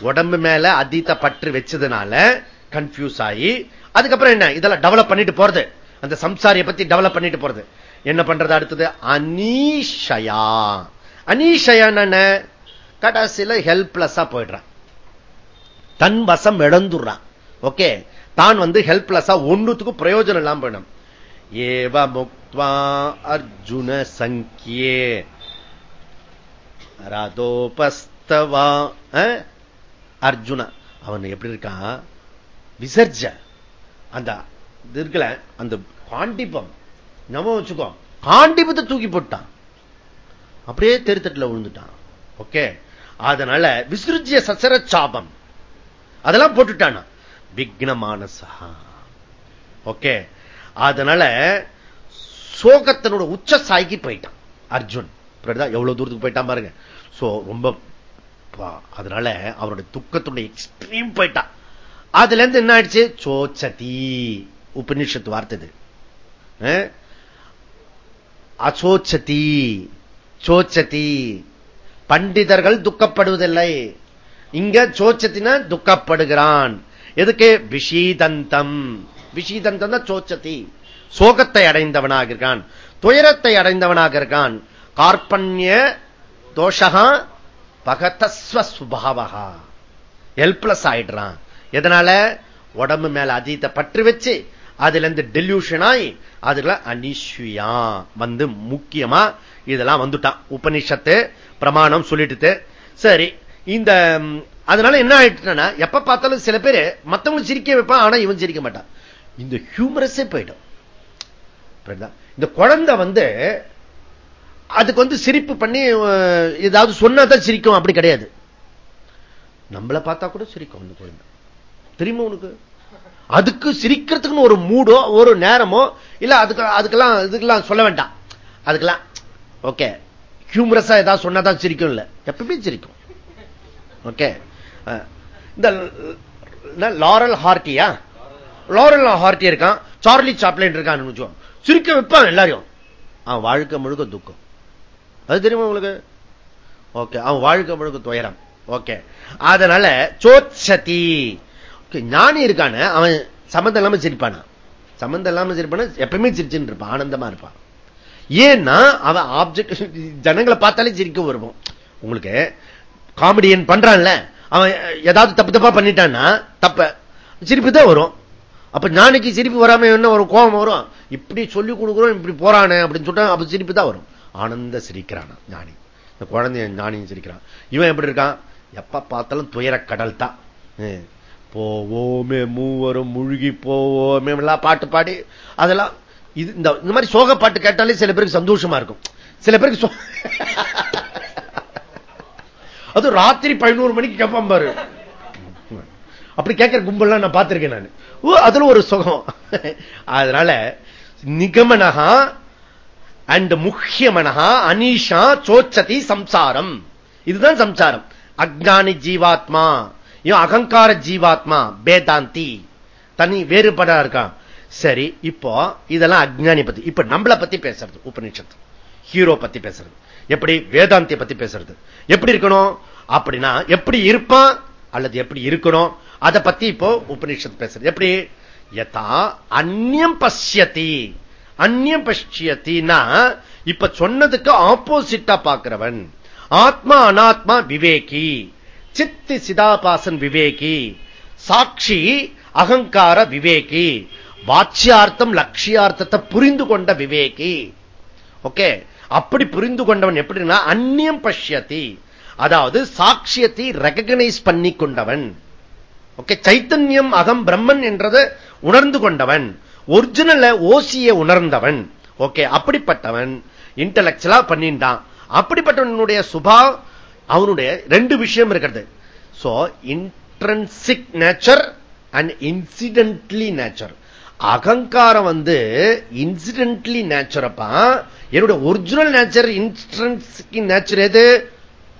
உடம்பு மேல அதீத பற்று வச்சதுனால கன்ஃபியூஸ் ஆகி அதுக்கப்புறம் என்ன? இதெல்லாம் டெவலப் பண்ணிட்டு போறது. அந்த சம்சாரிய பத்தி டெவலப் பண்ணிட்டு போறது. என்ன பண்றது அடுத்தது? அனீஷயா. அனீஷயான கடைசியில ஹெல்ப்லெஸ்ஸா போயிடுறான். தன் வசம் இழந்துடுறான் ஓகே தான் வந்து ஹெல்ப்லெஸ்ஸா ஒன்றுத்துக்கும் பிரயோஜனம் இல்லாம போயிடும் ஏவ முக்வா அர்ஜுன சங்கியே. ரதோபஸ்தவா அர்ஜுன. அவன் எப்படி இருக்கான்? விசர்ஜ. அந்த இருக்கல அந்த காண்டிபம். நம்ம வச்சுக்கோ காண்டிபத்தை தூக்கி போட்டான். அப்படியே தெருத்தட்டில் விழுந்துட்டான். ஓகே? அதனால விசிருஜ்ய சசர சாபம் அதெல்லாம் போட்டுட்டானா? விக்னமானசா ஓகே? அதனால சோகத்தனோட உச்ச சாய்க்கு போயிட்டான். அர்ஜுன். எவ்வளவு தூரத்துக்கு போயிட்டான் பாருங்க. சோ ரொம்ப அதனால அவருடைய துக்கத்துடைய எக்ஸ்ட்ரீம் போயிட்டான் அதுல இருந்து என்ன ஆயிடுச்சு? சோச்சதி. உபநிஷத்து வார்த்தது அசோச்சதி. சோச்சதி. பண்டிதர்கள் துக்கப்படுவதில்லை. இங்க சோச்சத்தின துக்கப்படுகிறான். எதுக்கு? விஷீதந்தம். விஷீதந்தம் சோச்சதி. சோகத்தை அடைந்தவனாக இருக்கான். துயரத்தை அடைந்தவனாக இருக்கான். கார்பண்ய தோஷகம் பகதஸ்வ சுபாவகா. ஹெல்ப்லெஸ் ஆயிடுறான். எதனால? உடம்பு மேல அதீத பற்று வச்சு அதுல இருந்து டெல்யூஷன் ஆகி அதுல அனிஷ்யா வந்து முக்கியமா இதெல்லாம் வந்துட்டான். உபனிஷத்து பிரமாணம் சொல்லிட்டு சரி இந்த அதனால என்ன ஆயிட்டுனா எப்ப பார்த்தாலும் சில பேர் மத்தவங்களும் சிரிக்க வைப்பான் ஆனா இவன் சிரிக்க மாட்டான். இந்த ஹியூமரஸே போயிடும். இந்த குழந்தை வந்து அதுக்கு வந்து சிரிப்பு பண்ணி ஏதாவது சொன்னாதான் சிரிக்கும். அப்படி கிடையாது. நம்மளை பார்த்தா கூட சிரிக்கும் அந்த குழந்தை தெரியுமா உனக்கு? அதுக்கு சிரிக்கிறதுக்குன்னு ஒரு மூடோ ஒரு நேரமோ இல்ல அதுக்கு அதுக்கெல்லாம் இதுக்கெல்லாம் சொல்ல வேண்டாம். அதுக்கெல்லாம் ஓகே. ஹியூமரஸா ஏதாவது சொன்னாதான் சிரிக்கும் இல்ல எப்பவுமே சிரிக்கும். ஓகே. இந்த லாரல் ஹார்டியா லாரல் ஹார்டி இருக்கான். சார்லி சாப்லேன் இருக்கான்னு சிரிக்க வைப்பான் எல்லாரையும். வாழ்க்கை முழுக்க துக்கம். அது தெரியுமா உங்களுக்கு? ஓகே அவன் வாழ்க்கை முழுக்க துயரம். ஓகே அதனால சோச்சதி ஞானி இருக்கான அவன் சம்மந்தம் இல்லாம சிரிப்பானா? சம்மந்தம் இல்லாம சிரிப்பான? எப்பவுமே சிரிச்சுட்டு இருப்பான் ஆனந்தமா இருப்பான். ஏன்னா அவன் ஆப்ஜெக்ட் ஜனங்களை பார்த்தாலே சிரிக்க வருவோம் உங்களுக்கு காமெடியன் பண்றான்ல அவன் ஏதாவது தப்பு தப்பா பண்ணிட்டான்னா தப்ப சிரிப்பு தான் வரும். அப்ப ஞானிக்கு சிரிப்பு வராம என்ன வரும்? கோபம் வரும். இப்படி சொல்லி கொடுக்குறோம் இப்படி போறானே அப்படின்னு சொல்லிட்டு அப்ப சிரிப்பு தான் வரும். ஆனந்த சிரிக்கிறான்? ஞானி. இந்த குழந்தைய ஞானியும் சிரிக்கிறான். இவன் எப்படி இருக்கான்? எப்ப பார்த்தாலும் துயர கடல் தான் போவோமே மூவரும் முழுகி போவோமே எல்லாம் பாட்டு பாடி அதெல்லாம் இது இந்த மாதிரி சோக பாட்டு கேட்டாலே சில பேருக்கு சந்தோஷமா இருக்கும். சில பேருக்கு அது ராத்திரி பதினோரு மணிக்கு கேட்பான் பாரு. அப்படி கேட்கிற கும்பல்லாம் நான் பார்த்திருக்கேன் நான். அதுல ஒரு சுகம். அதனால நிகமனகா அண்ட் முக்கியமனகா அனீஷா சோச்சதி சம்சாரம் இதுதான் சம்சாரம் அக்ஞானி ஜீவாத்மா அகங்கார ஜீவாத்மா பேதாந்தி தனி வேறுபடா இருக்கான் சரி இப்போ இதெல்லாம் அஜ்ஞானி பத்தி இப்ப நம்மளை பத்தி பேசுறது உபநிஷத்து ஹீரோ பத்தி பேசுறது எப்படி வேதாந்திய பத்தி பேசுறது எப்படி இருக்கணும் அப்படின்னா எப்படி இருப்பான் அல்லது எப்படி இருக்கணும் அதை பத்தி இப்போ உபநிஷத்து பேசுறது எப்படி யதா அந்நியம் பசியத்தி அந்நியம் பஷ்யத்தின்னா இப்ப சொன்னதுக்கு ஆப்போசிட்டா பாக்குறவன். ஆத்மா அனாத்மா விவேகி. சித்தி சிதாபாசன் விவேகி. சாட்சி அகங்கார விவேகி. வாட்சியார்த்தம் லட்சியார்த்தத்தை புரிந்து கொண்ட விவேகி. ஓகே? அப்படி புரிந்து கொண்டவன் எப்படின்னா அந்நியம் பஷ்யத்தி. அதாவது சாட்சியத்தை ரெகனைஸ் பண்ணி கொண்டவன் ஓகே? சைத்தன்யம் அகம் பிரம்மன் என்றதை உணர்ந்து கொண்டவன். ஒரிஜினல் ஓசிய உணர்ந்தவன். ஓகே அப்படிப்பட்டவன் இன்டலக்சுவலா பண்ணிட்டான் அப்படிப்பட்டவனுடைய சுபா அவனுடைய ரெண்டு விஷயம் இருக்கிறது. So intrinsic nature and incidentally nature அகங்காரம் வந்து இன்சிடென்ட்லி நேச்சரப்பா என்னுடைய ஒரிஜினல் நேச்சர் இன்ட்ரன்சிக் நேச்சர் எது?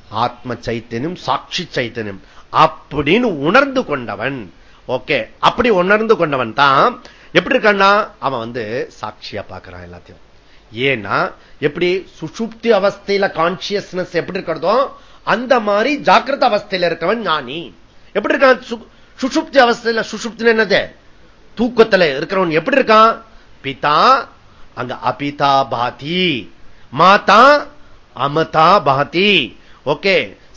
ஆத்ம சைத்தன்யம் சாட்சி சைத்தன்யம். அப்படின்னு உணர்ந்து கொண்டவன். ஓகே அப்படி உணர்ந்து கொண்டவன் தான் எப்படி இருக்கான்னா அவன் வந்து சாட்சியா பார்க்கறான் எல்லாத்தையும். ஏன்னா எப்படி சுஷுப்தி அவஸ்தையில கான்சியஸ்னஸ் எப்படி இருக்கிறதோ அந்த மாதிரி ஜாக்கிரத அவஸ்தையில இருக்கவன் ஞானி. எப்படி இருக்கான்? சுஷுப்தி அவஸ்தையில சுஷுப்தி என்னது? தூக்கத்துல இருக்கிறவன் எப்படி இருக்கான்? பிதா அங்க அபிதா பாதி. மாதா அமதா பாதி. ஓகே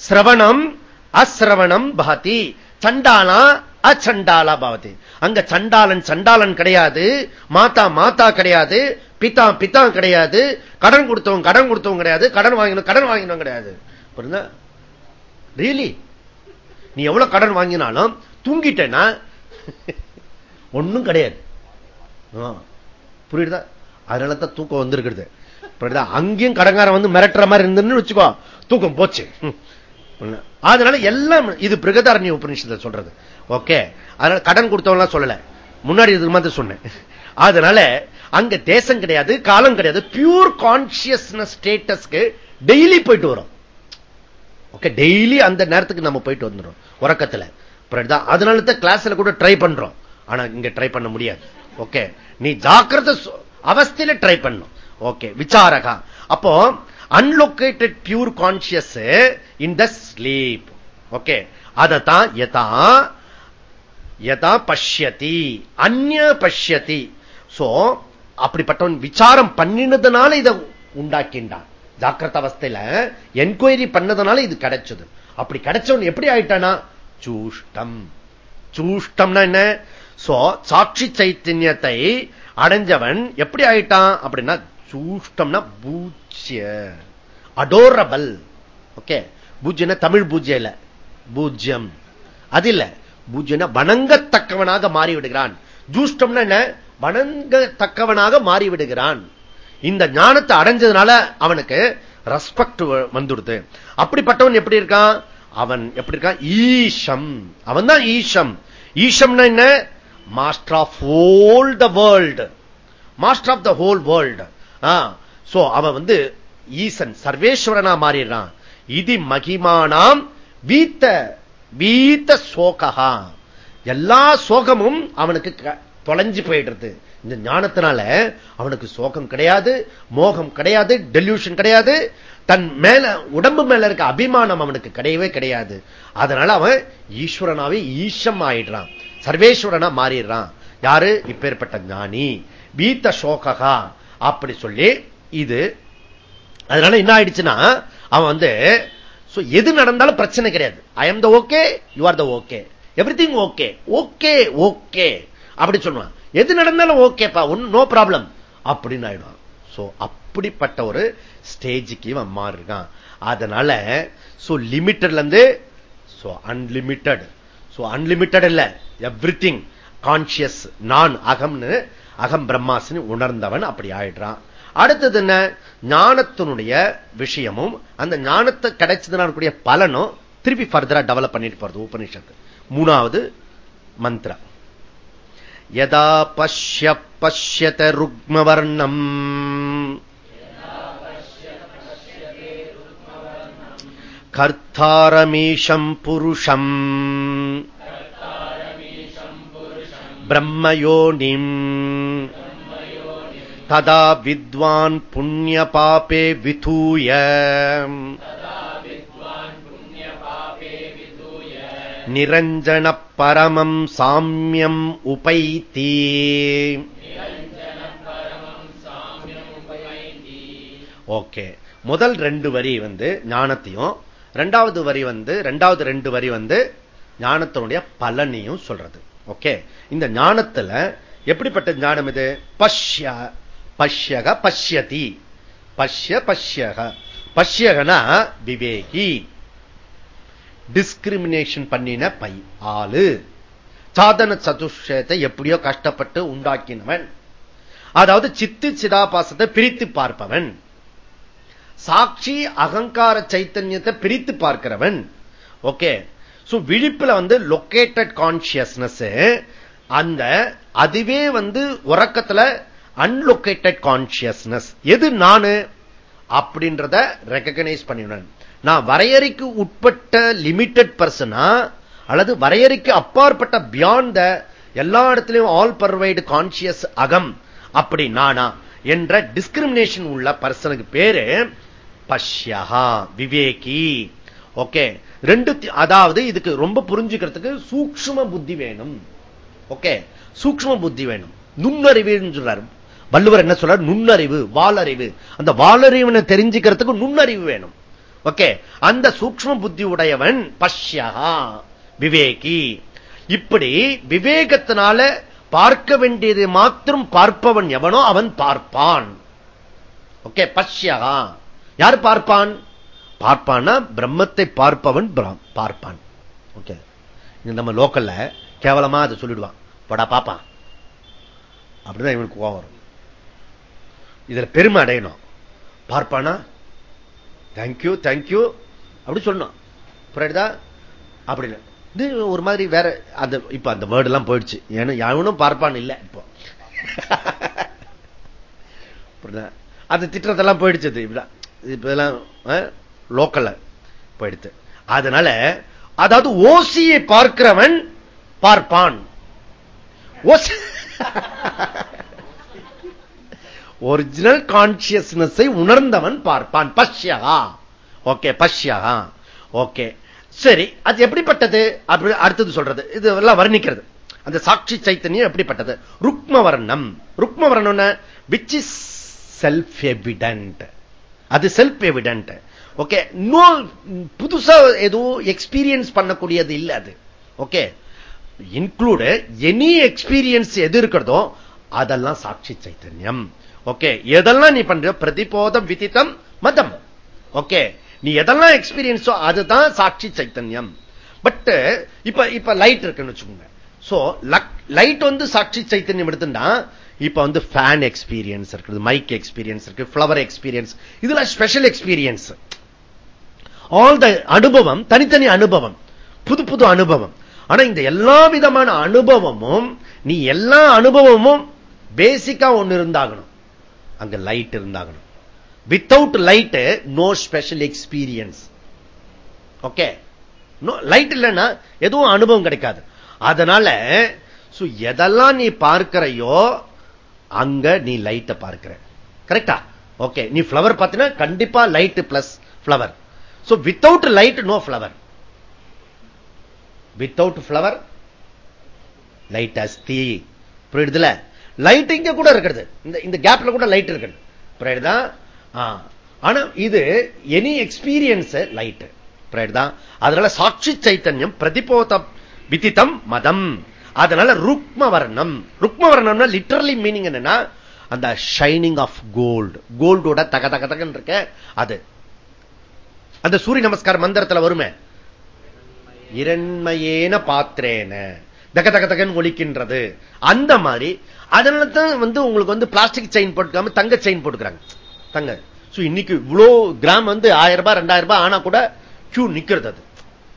சிரவணம் அசிரவணம் பாதி. சண்டானா அச்சண்டாலா பாவதி. அங்க சண்டாளன் சண்டாளன் கிடையாது. மாதா மாதா கிடையாது. பிதா பித்தா கிடையாது. கடன் கொடுத்தவங்க கடன் கொடுத்தவங்க கிடையாது. கடன் வாங்கினோம் கடன் வாங்கினோம் கிடையாது. புரியுதா? ரியலி நீ எவ்வளவு கடன் வாங்கினாலும் தூங்கிட்டேன்னா ஒண்ணும் கிடையாது. புரியுதா? அதனால தான் தூக்கம் வந்திருக்கிறது. அங்கேயும் கடங்காரம் வந்து மிரட்டுற மாதிரி இருந்துன்னு வச்சுக்கோ தூக்கம் போச்சு. அதனால எல்லாம் இது பிரகதாரண்ய உபநிஷத்தை சொல்றது. ஓகே. அதனால கடன் கொடுத்தவங்களாம் சொல்லல. முன்னாடி இதுக்கு மாதிரி சொன்னேன். அதனால அங்க தேசம் கிடையாது காலம் கிடையாது பியூர் கான்சியஸ்னஸ் ஸ்டேட்டஸ்க்கு டெய்லி போயிட்டு வரும். ஓகே டெய்லி அந்த நேரத்துக்கு நம்ம போயிட்டு வந்துடும் உறக்கத்துல. அதனால தான் கிளாஸ்ல கூட ட்ரை பண்றோம். ஆனா இங்க ட்ரை பண்ண முடியாது. ஓகே நீ ஜாக்கிரத அவஸ்தையில ட்ரை பண்ணும். ஓகே விசாரகா. அப்போ unlocated pure conscious in the sleep okay அதத்தான் எதான் யதா பஷ்யதி அந்நிய பஷ்யதி. சோ அப்படிப்பட்டவன் விசாரம் பண்ணினதுனால இதை உண்டாக்கின்றான். ஜாக்கிரத அவஸ்தையில என்கொயரி பண்ணதுனால இது கிடைச்சது. அப்படி கிடைச்சவன் எப்படி ஆயிட்டானா? சூஷ்டம். சூஷ்டம்னா என்ன? சோ சாட்சி சைத்தன்யத்தை அடைஞ்சவன் எப்படி ஆயிட்டான் அப்படின்னா சூஷ்டம்னா பூஜ்ய. அடோரபல் ஓகே பூஜ்யம் தமிழ் பூஜ்ய இல்ல பூஜ்யம். அது இல்ல பூஜ்யனா வணங்கத்தக்கவனாக மாறிவிடுகிறான். ஜூஷ்டம்னா என்ன? வணங்கத்தக்கவனாக மாறிவிடுகிறான். இந்த ஞானத்தை அடைஞ்சதுனால அவனுக்கு ரெஸ்பெக்ட் வந்துடுது. அப்படிப்பட்டவன் எப்படி இருக்கான்? அவன் எப்படி இருக்கான்? ஈஷம். அவன் தான் ஈஷம். ஈஷம்னா என்ன? Master of whole the world master of the whole world so அவன் வந்து ஈசன் சர்வேஸ்வரனா மாறிடுறான். இது மகிமானாம் வீத்த வீத்த சோகா எல்லா சோகமும் அவனுக்கு தொலைஞ்சு போயிடுறது. இந்த ஞானத்தினால அவனுக்கு சோகம் கிடையாது மோகம் கிடையாது டெல்யூஷன் கிடையாது. தன் மேல உடம்பு மேல இருக்க அபிமானம் அவனுக்கு கிடையவே கிடையாது. அதனால அவன் ஈஸ்வரனாவே ஈஷம் ஆயிடுறான். சர்வேஸ்வரனா மாறிடுறான். யாரு? இப்பேற்பட்ட ஞானி. வீத்த சோகா அப்படி சொல்லி இது அதனால என்ன ஆயிடுச்சுன்னா அவன் வந்து எது நடந்தாலும் பிரச்சனை கிடையாது. I am the okay you are the okay everything okay okay okay அப்படி சொல்லுவான் எது நடந்தாலும் ஓகேப்பா ஒன்னும் நோ ப்ராப்ளம் அப்படின்னு ஆயிடுவான் சோ அப்படிப்பட்ட ஒரு ஸ்டேஜுக்கு இவன் மாறிருக்கான். அதனால சோ லிமிட்டட்ல இருந்து சோ அன்லிமிட்டட் சோ அன்லிமிட்டட் இல்ல. எவ்ரி திங் கான்சியஸ் நான் அகம்னு அகம் பிரம்மாசின்னு உணர்ந்தவன் அப்படி ஆயிடுறான். அடுத்தது என்ன? ஞானத்தினுடைய விஷயமும் அந்த ஞானத்தை கிடைச்சதுனால பலனும் திருப்பி ஃபர்தரா டெவலப் பண்ணிட்டு போறது உபனிஷத்து மூணாவது மந்திரம். யதா பஷ்ய பஷ்யத ருக்மவர்ணம். கர்த்தாரமீஷம் புருஷம். பிரம்மயோனிம். ததா வித்வான் புண்ணிய பாபே விதூய. நிரஞ்சன பரமம் சாமியம் உபைத்தி. ஓகே. முதல் ரெண்டு வரி வந்து ஞானத்தையும் ரெண்டாவது வரி வந்து ரெண்டாவது ரெண்டு வரி வந்து ஞானத்தினுடைய பலனையும் சொல்றது. ஓகே. இந்த ஞானத்துல எப்படிப்பட்ட ஞானம் இது? பஷ்ய பஷ்யக பஷ்யதி. பஷ்ய பஷ்யக. பஷ்யகனா விவேகி. டிஸ்கிரிமினேஷன் பண்ணின பை ஆளு. சாதன சதுஷத்தை எப்படியோ கஷ்டப்பட்டு உண்டாக்கினவன். அதாவது சித்து சிதாபாசத்தை பிரித்து பார்ப்பவன். சாட்சி அகங்கார சைத்தன்யத்தை பிரித்து பார்க்கிறவன். ஓகே. விழிப்புல வந்து லொக்கேட்டட் கான்சியஸ்னஸ் அந்த அதுவே வந்து உறக்கத்துல அன்லொக்கேட்டட் கான்சியஸ்னஸ் எது நானு? அப்படின்றத ரெக்கக்னைஸ் பண்ணினேன். நான் வரையறைக்கு உட்பட்ட லிமிட்டட் பர்சனா அல்லது வரையறைக்கு அப்பாற்பட்ட பியாண்ட் த எல்லா இடத்துலையும் ஆல் பர்வைடு கான்சியஸ் அகம் அப்படி நானா என்ற டிஸ்கிரிமினேஷன் உள்ள பர்சனுக்கு பேரு பஷ்யா விவேகி. ஓகே? ரெண்டு அதாவது இதுக்கு ரொம்ப புரிஞ்சுக்கிறதுக்கு சூக்ம புத்தி வேணும். ஓகே? சூக்ம புத்தி வேணும். நுண்ணறிவுன்னு சொல்றாரு. வள்ளுவர் என்ன சொல்றாரு? நுண்ணறிவு வாலறிவு அந்த வாலறிவுனை தெரிஞ்சுக்கிறதுக்கு நுண்ணறிவு வேணும். ஓகே? அந்த சூக்ம புத்தி உடையவன் பஷ்யா விவேகி. இப்படி விவேகத்தினால பார்க்க வேண்டியது மாத்திரம் பார்ப்பவன் எவனோ அவன் பார்ப்பான். ஓகே? பஷ்யா. யார் பார்ப்பான்? பார்ப்பான்னா பிரம்மத்தை பார்ப்பவன் பார்ப்பான். ஓகே? நம்ம லோக்கல்ல கேவலமா அதை சொல்லிடுவான். படா பாப்பான் அப்படிதான் இவனுக்கு கோவம் வரும். இதுல பெருமை அடையணும். பார்ப்பானா? தேங்க்யூ தேங்க்யூ அப்படி சொல்லணும். புரியுதா? அப்படின்னு. இது ஒரு மாதிரி வேற அந்த இப்ப அந்த வேர்டு எல்லாம் போயிடுச்சு. ஏன்னா எவனும் பார்ப்பான் இல்ல இப்போ. அந்த திட்டத்தெல்லாம் போயிடுச்சு இப்ப லோக்கல்ல போயிடுத்து அதனால அதாவது ஓசியை பார்க்கிறவன் பார்ப்பான். ஓசி ஒரிஜினல் கான்சியஸ்னஸை உணர்ந்தவன் பார்ப்பான். பஷ்யா. ஓகே பஷ்யா. ஓகே. சரி அது எப்படிப்பட்டது? அப்படி அடுத்தது சொல்றது. இது எல்லாம் வர்ணிக்கிறது. அந்த சாட்சி சைத்தன்யம் எப்படிப்பட்டது? ருக்மவர்ணம். ருக்மவர்ணம் விச் இஸ் செல்ஃப் எவிடன்ட் அது செல்ஃப் எவிடன்ட் ஓகே இன்னும் புதுசா எதுவும் எக்ஸ்பீரியன்ஸ் பண்ணக்கூடியது இல்லை அது. ஓகே இன்க்ளூடு எனி எக்ஸ்பீரியன்ஸ் எது இருக்கிறதோ அதெல்லாம் சாட்சி சைத்தன்யம். ஓகே எதெல்லாம் நீ பண்ற பிரதிபோதம் விதித்தம் மதம். ஓகே நீ எதெல்லாம் எக்ஸ்பீரியன்ஸோ அதுதான் சாட்சி சைத்தன்யம். பட் இப்ப இப்ப லைட் இருக்குன்னு வச்சுக்கோங்க. சோ லைட் வந்து சாட்சி சைத்தன்யம் எடுத்துட்டா இப்ப வந்து ஃபேன் எக்ஸ்பீரியன்ஸ் இருக்குது மைக் எக்ஸ்பீரியன்ஸ் இருக்கு பிளவர் எக்ஸ்பீரியன்ஸ் இதுல ஸ்பெஷல் எக்ஸ்பீரியன்ஸ் ஆல் த அனுபவம் தனித்தனி அனுபவம் புது புது அனுபவம். ஆனா இந்த எல்லா விதமான அனுபவமும் நீ எல்லா அனுபவமும் பேசிக்கா ஒண்ணு இருந்தாகணும். அங்க light இருந்தாகணும். Without light no special experience okay light இல்லைன்னா எதுவும் அனுபவம் கிடைக்காது. அதனால எதெல்லாம் நீ பார்க்கிறையோ அங்க நீ லைட்டை பார்க்கிற. கரெக்டா ஓகே நீ பிளவர் பார்த்தீங்கன்னா கண்டிப்பா light plus flower without light no flower without flower light அஸ்தி புரியுதுல? லைட் இங்க கூட இருக்கிறது. இந்த கேப்ல கூட லைட் இருக்கிறது தான்? ஆனா இது எனி எக்ஸ்பீரியன்ஸ் லைட் புரியுதா அதனால சாட்சி சைத்தன்யம் பிரதிபோத விதித்தம் மதம். அதனால ருக்மவர்ணம். ருக்மவர்ணம்னா லிட்டரலி மீனிங் என்னன்னா அந்த ஷைனிங் ஆஃப் கோல்டு கோல்டோட தக தக தகன் இருக்க அது. அந்த சூரிய நமஸ்கார மந்திரத்தில் வருமே? இரண்மையேன பாத்திரேன. தக தக தகன் ஒழிக்கின்றது அந்த மாதிரி அதனால தான் வந்து உங்களுக்கு வந்து பிளாஸ்டிக் செயின் போட்டுக்காம தங்க செயின் போட்டுக்கிறாங்க. தங்க. இன்னைக்கு இவ்வளவு கிராம் வந்து ஆயிரம் ரூபாய் ரெண்டாயிரம் ரூபாய் ஆனா கூட கியூ நிக்கிறது அது.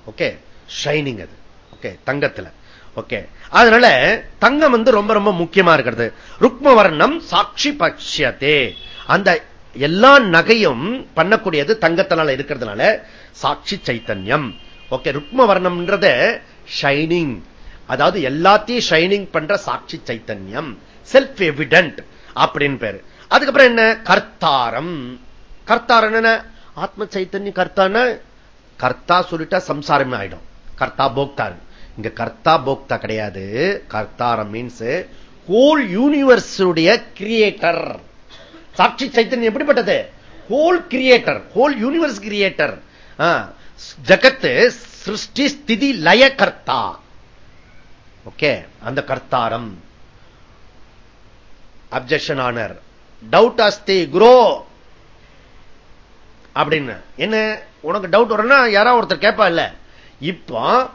ஓகே ஷைனிங் அது. ஓகே தங்கத்துல. ஓகே அதனால தங்கம் வந்து ரொம்ப ரொம்ப முக்கியமா இருக்கிறது. ருக்ம வர்ணம் சாட்சி பட்சியத்தே அந்த எல்லா நகையும் பண்ணக்கூடியது தங்கத்தினால இருக்கிறதுனால சாட்சி சைத்தன்யம். ஓகே ருக்ம வர்ணம்ன்றத ஷைனிங் அதாவது எல்லாத்தையும் ஷைனிங் பண்ற சாட்சி சைத்தன்யம். செல்ஃப் எவிடன்ட் அப்படின்னு பேரு. அதுக்கப்புறம் என்ன? கர்த்தாரம். கர்த்தாரம் என்ன ஆத்ம சைத்தன்யம் கர்த்தான கர்த்தா சொல்லிட்டா சம்சாரம் ஆயிடும். கர்த்தா போக்தார். இங்க கர்த்தா போக்தா கிடையாது. கர்த்தாரம் மீன்ஸ் ஹோல் யூனிவர்ஸ் கிரியேட்டர் சாட்சி சைத்தன்யம் எப்படிப்பட்டது? Whole creator whole universe creator ஜகத்து சிருஷ்டி ஸ்திதி லய கர்த்தா ஓகே அந்த கர்த்தாரம். Objection honour. டவுட் அஸ்தி குரோ அப்படின்னு. என்ன? உனக்கு டவுட் வரும்னா யாராவது ஒருத்தர் கேட்பா இல்ல இப்போ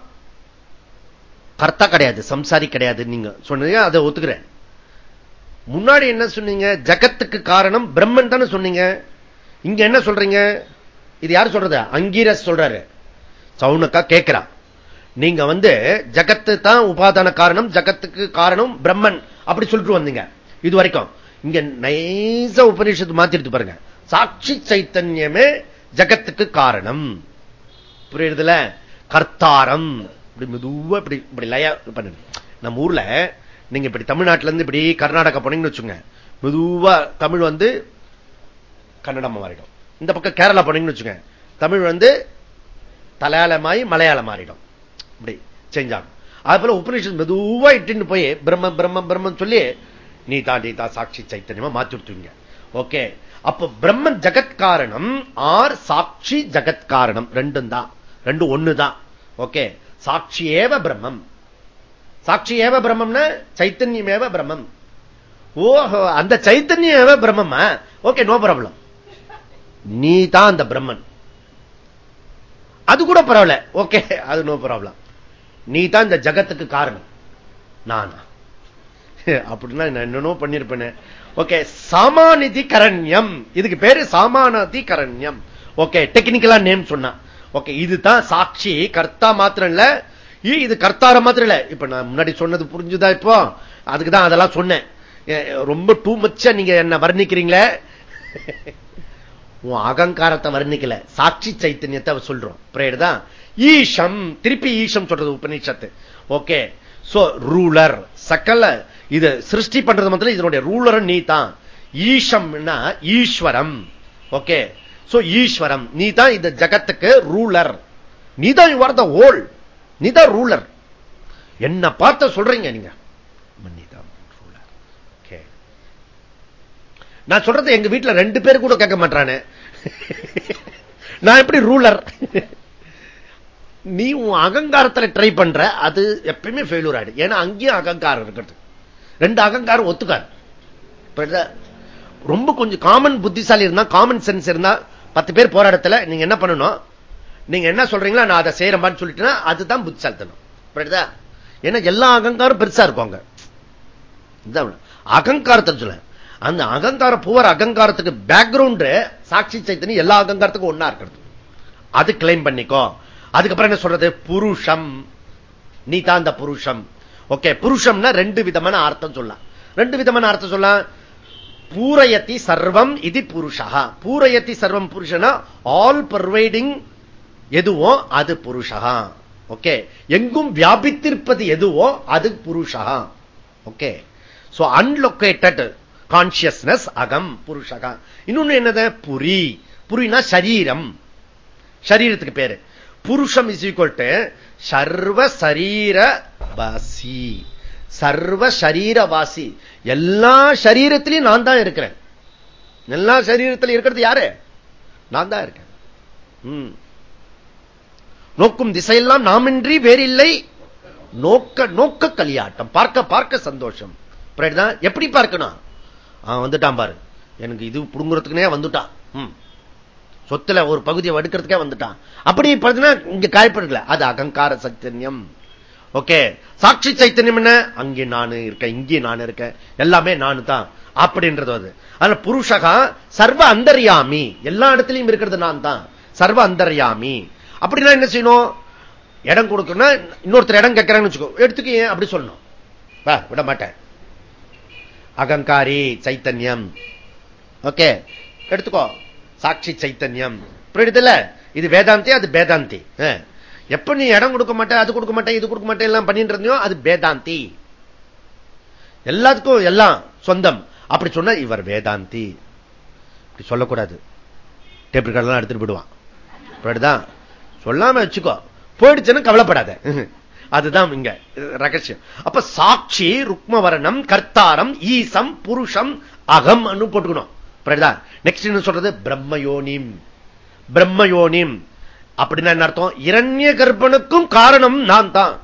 கர்த்தா கிடையாது சம்சாரி கிடையாது நீங்க. சொன்னீங்க அதை ஒத்துக்கிறேன். முன்னாடி என்ன சொன்னீங்க? ஜகத்துக்கு காரணம் பிரம்மன் தானே சொன்னீங்க. இங்க என்ன சொல்றீங்க? இது யாரு சொல்றது? அங்கீரஸ் சொல்றாரு. சவுனக்கா கேட்கிறான் நீங்க வந்து ஜகத்து தான் உபாதான காரணம் ஜகத்துக்கு காரணம் பிரம்மன். அப்படி சொல்லிட்டு வந்தீங்க. இது வரைக்கும். இங்க நைச உபநிஷத்து மாத்திட்டு பாருங்க. சாட்சி சைத்தன்யமே ஜகத்துக்கு காரணம். புரியுறதுல? கர்த்தாரம். இப்படி மெதுவா இப்படி இப்படி லய பண்ணுது. நம்ம ஊர்ல நீங்க இப்படி தமிழ்நாட்டுல இருந்து இப்படி கர்நாடகா போனீங்கன்னு வச்சுங்க மெதுவா தமிழ் வந்து கன்னடமா மாறிடும். இந்த பக்கம் கேரளா போனீங்கன்னு வச்சுங்க தமிழ் வந்து தலையாளமாயி மலையாளம் மாறிடும். அப்படி செஞ்சாங்க அது போல உபநிஷம் மெதுவா இட்டுன்னு போய் பிரம்ம பிரம்ம பிரம்மன் சொல்லி நீ தான் நீ தான் சாட்சி சைத்தன்யமா மாத்தி ஓகே அப்ப பிரம்மன் ஜகத்காரணம் ஆர் சாட்சி ஜகத்காரணம் ரெண்டும் தான். ரெண்டு ஒண்ணுதான் ஓகே சாட்சி ஏவ பிரம்மம். சாட்சி ஏவ பிரம்மம்னா சைத்தன்யம் ஏவ பிரம்மம். ஓஹோ அந்த சைத்தன்யம் ஏவ பிரம்மமா? ஓகே நோ ப்ராப்ளம் நீ தான் அந்த பிரம்மன். அது கூட பரவாயில்ல. ஓகே அது நோ ப்ராப்ளம் நீ தான் இந்த ஜகத்துக்கு காரணம். நானா? அப்படின்னா நான் என்னென்னோ பண்ணிருப்பேன் ஓகே சாமானிதி கரண்யம் இதுக்கு பேரு சாமானதி கரண்யம் ஓகே டெக்னிக்கலா நேம் சொன்னா. ஓகே இதுதான் சாட்சி. கர்த்தா மாத்திரம் இல்ல. இது கர்த்தார மாத்திரம் இல்ல. இப்ப நான் முன்னாடி சொன்னது புரிஞ்சுதா இப்போ? அதுக்குதான் அதெல்லாம் சொன்னேன். ரொம்ப டூ மச்சா நீங்க என்ன வர்ணிக்கிறீங்களே? உன் அகங்காரத்தை வர்ணிக்கல. சாட்சி சைத்தன்யத்தை சொல்றோம். பிரேடுதான் ஈஷம் திருப்பி ஈஷம் சொல்றது உபநிஷத்து. ஓகே சோ ரூலர் சக்கல இது சிருஷ்டி பண்றது மட்டும் இதனுடைய ரூலர் நீ தான் ஈஷம்னா ஈஸ்வரம். ஓகே சோ ஈஸ்வரம். நீ தான் இந்த ஜகத்துக்கு ரூலர் நீ தான் யூ ஆர் த ஹோல் நீ தான் ரூலர் என்ன பார்த்த சொல்றீங்க நீங்க. நான் சொல்றது எங்க வீட்டுல ரெண்டு பேர் கூட கேட்க மாட்டானே நான் எப்படி ரூலர் நீ உன் அகங்காரத்தில் ட்ரை பண்ற அது எப்பயுமே ஃபெயிலூர் ஆயிடு ஏன்னா அங்கேயும் அகங்காரம் இருக்கிறது ரெண்டு அகங்காரம் ஒத்துக்காது. ரொம்ப கொஞ்சம் காமன் புத்திசாலி இருந்தா காமன் சென்ஸ் இருந்தா பத்து பேர் போராட்டத்தில் நீங்க என்ன பண்ணணும்? நீங்க என்ன சொல்றீங்களா நான் அதை செய்யறேன் சொல்லிட்டு அதுதான் புத்திசாலித்தனம். புரியுதா? ஏன்னா எல்லா அகங்காரம் பெருசா இருக்கும் அகங்காரத்தை சொல்ல அந்த அகங்கார புவர் அகங்காரத்துக்கு பேக்ரவுண்ட் சாட்சி சைத்தனி எல்லா அகங்காரத்துக்கும் ஒன்னா இருக்கிறது. அது கிளைம் பண்ணிக்கோ. அதுக்கப்புறம் என்ன சொல்றது? புருஷம். நீ தான் அந்த புருஷம். ஓகே புருஷம்னா ரெண்டு விதமான அர்த்தம் சொல்லலாம். ரெண்டு விதமான அர்த்தம் சொல்லலாம். பூரயத்தி சர்வம் இது புருஷா பூரயத்தி சர்வம் புருஷனா ஆல் பர்வைடிங் எதுவோ அது புருஷா ஓகே எங்கும் வியாபித்திருப்பது எதுவோ அது புருஷா ஓகே சோ அன்லொகேட்டட் கான்சியஸ்னஸ் அகம் புருஷகா இன்னொன்னு என்னது? புரி. புரினா சரீரம். சரீரத்துக்கு பேரு. புருஷம் இஸ் ஈக்குவல் டு சர்வ சரீர வாசி. சர்வ சரீரவாசி எல்லா சரீரத்திலையும் நான் தான் இருக்கிறேன். எல்லா சரீரத்திலும் இருக்கிறது யாரு? நான் தான் இருக்கேன். நோக்கும் திசையெல்லாம் நாமின்றி வேறில்லை. நோக்க நோக்க கலியாட்டம். பார்க்க பார்க்க சந்தோஷம். எப்படி பார்க்கணும்? வந்துட்டான் பாரு. எனக்கு இது புடுங்குறதுக்குனே வந்துட்டான். சொத்துல ஒரு பகுதியை வடுக்கிறதுக்கே வந்துட்டான். அப்படி பார்த்தீங்கன்னா இங்க காயப்படல அது அகங்கார சைத்தன்யம். ஓகே. சாட்சி சைத்தன்யம் என்ன? அங்கே நானு இருக்கேன் இங்கே நான் இருக்கேன். எல்லாமே நானு தான். அப்படின்றது அது. அதுல புருஷகா சர்வ அந்தர்யாமி. எல்லா இடத்துலையும் இருக்கிறது நான் தான். சர்வ அந்தர்யாமி. அப்படின்னா என்ன செய்யணும்? இடம் கொடுக்கணும் இன்னொருத்தர் இடம் கேட்கிறாங்கன்னு வச்சுக்கோ. எடுத்துக்க அப்படி சொல்லணும்? விட மாட்டேன். அகங்காரி சைத்தன்யம். ஓகே. எடுத்துக்கோ. சாட்சி சைத்தன்யம். புரியுதுல இது வேதாந்தி அது பேதாந்தி. எப்ப நீ இடம் கொடுக்க மாட்டேன் அது கொடுக்க மாட்டேன் இது கொடுக்க மாட்டேன் எல்லாம் பண்ணிட்டு இருந்தியோ அது பேதாந்தி. எல்லாத்துக்கும் எல்லாம் சொந்தம். அப்படி சொன்னா இவர் வேதாந்தி. இப்படி சொல்லக்கூடாது. டேபிள் கார்டெல்லாம் எடுத்துட்டு போயிடுவான். அப்படிதான் சொல்லாம வச்சுக்கோ. போயிடுச்சுன்னு கவலைப்படாத. அதுதான் இங்க ரகசியம். அப்ப சாட்சி ருக்மவரணம் கர்த்தாரம் ஈசம் புருஷம் அகம் போட்டுக்கணும். நெக்ஸ்ட் என்ன சொல்றது? பிரம்மயோனிம். பிரம்மயோனிம். அப்படின்னா என்ன அர்த்தம்? இரண்ய கர்ப்பனுக்கும் காரணம் நான் தான்.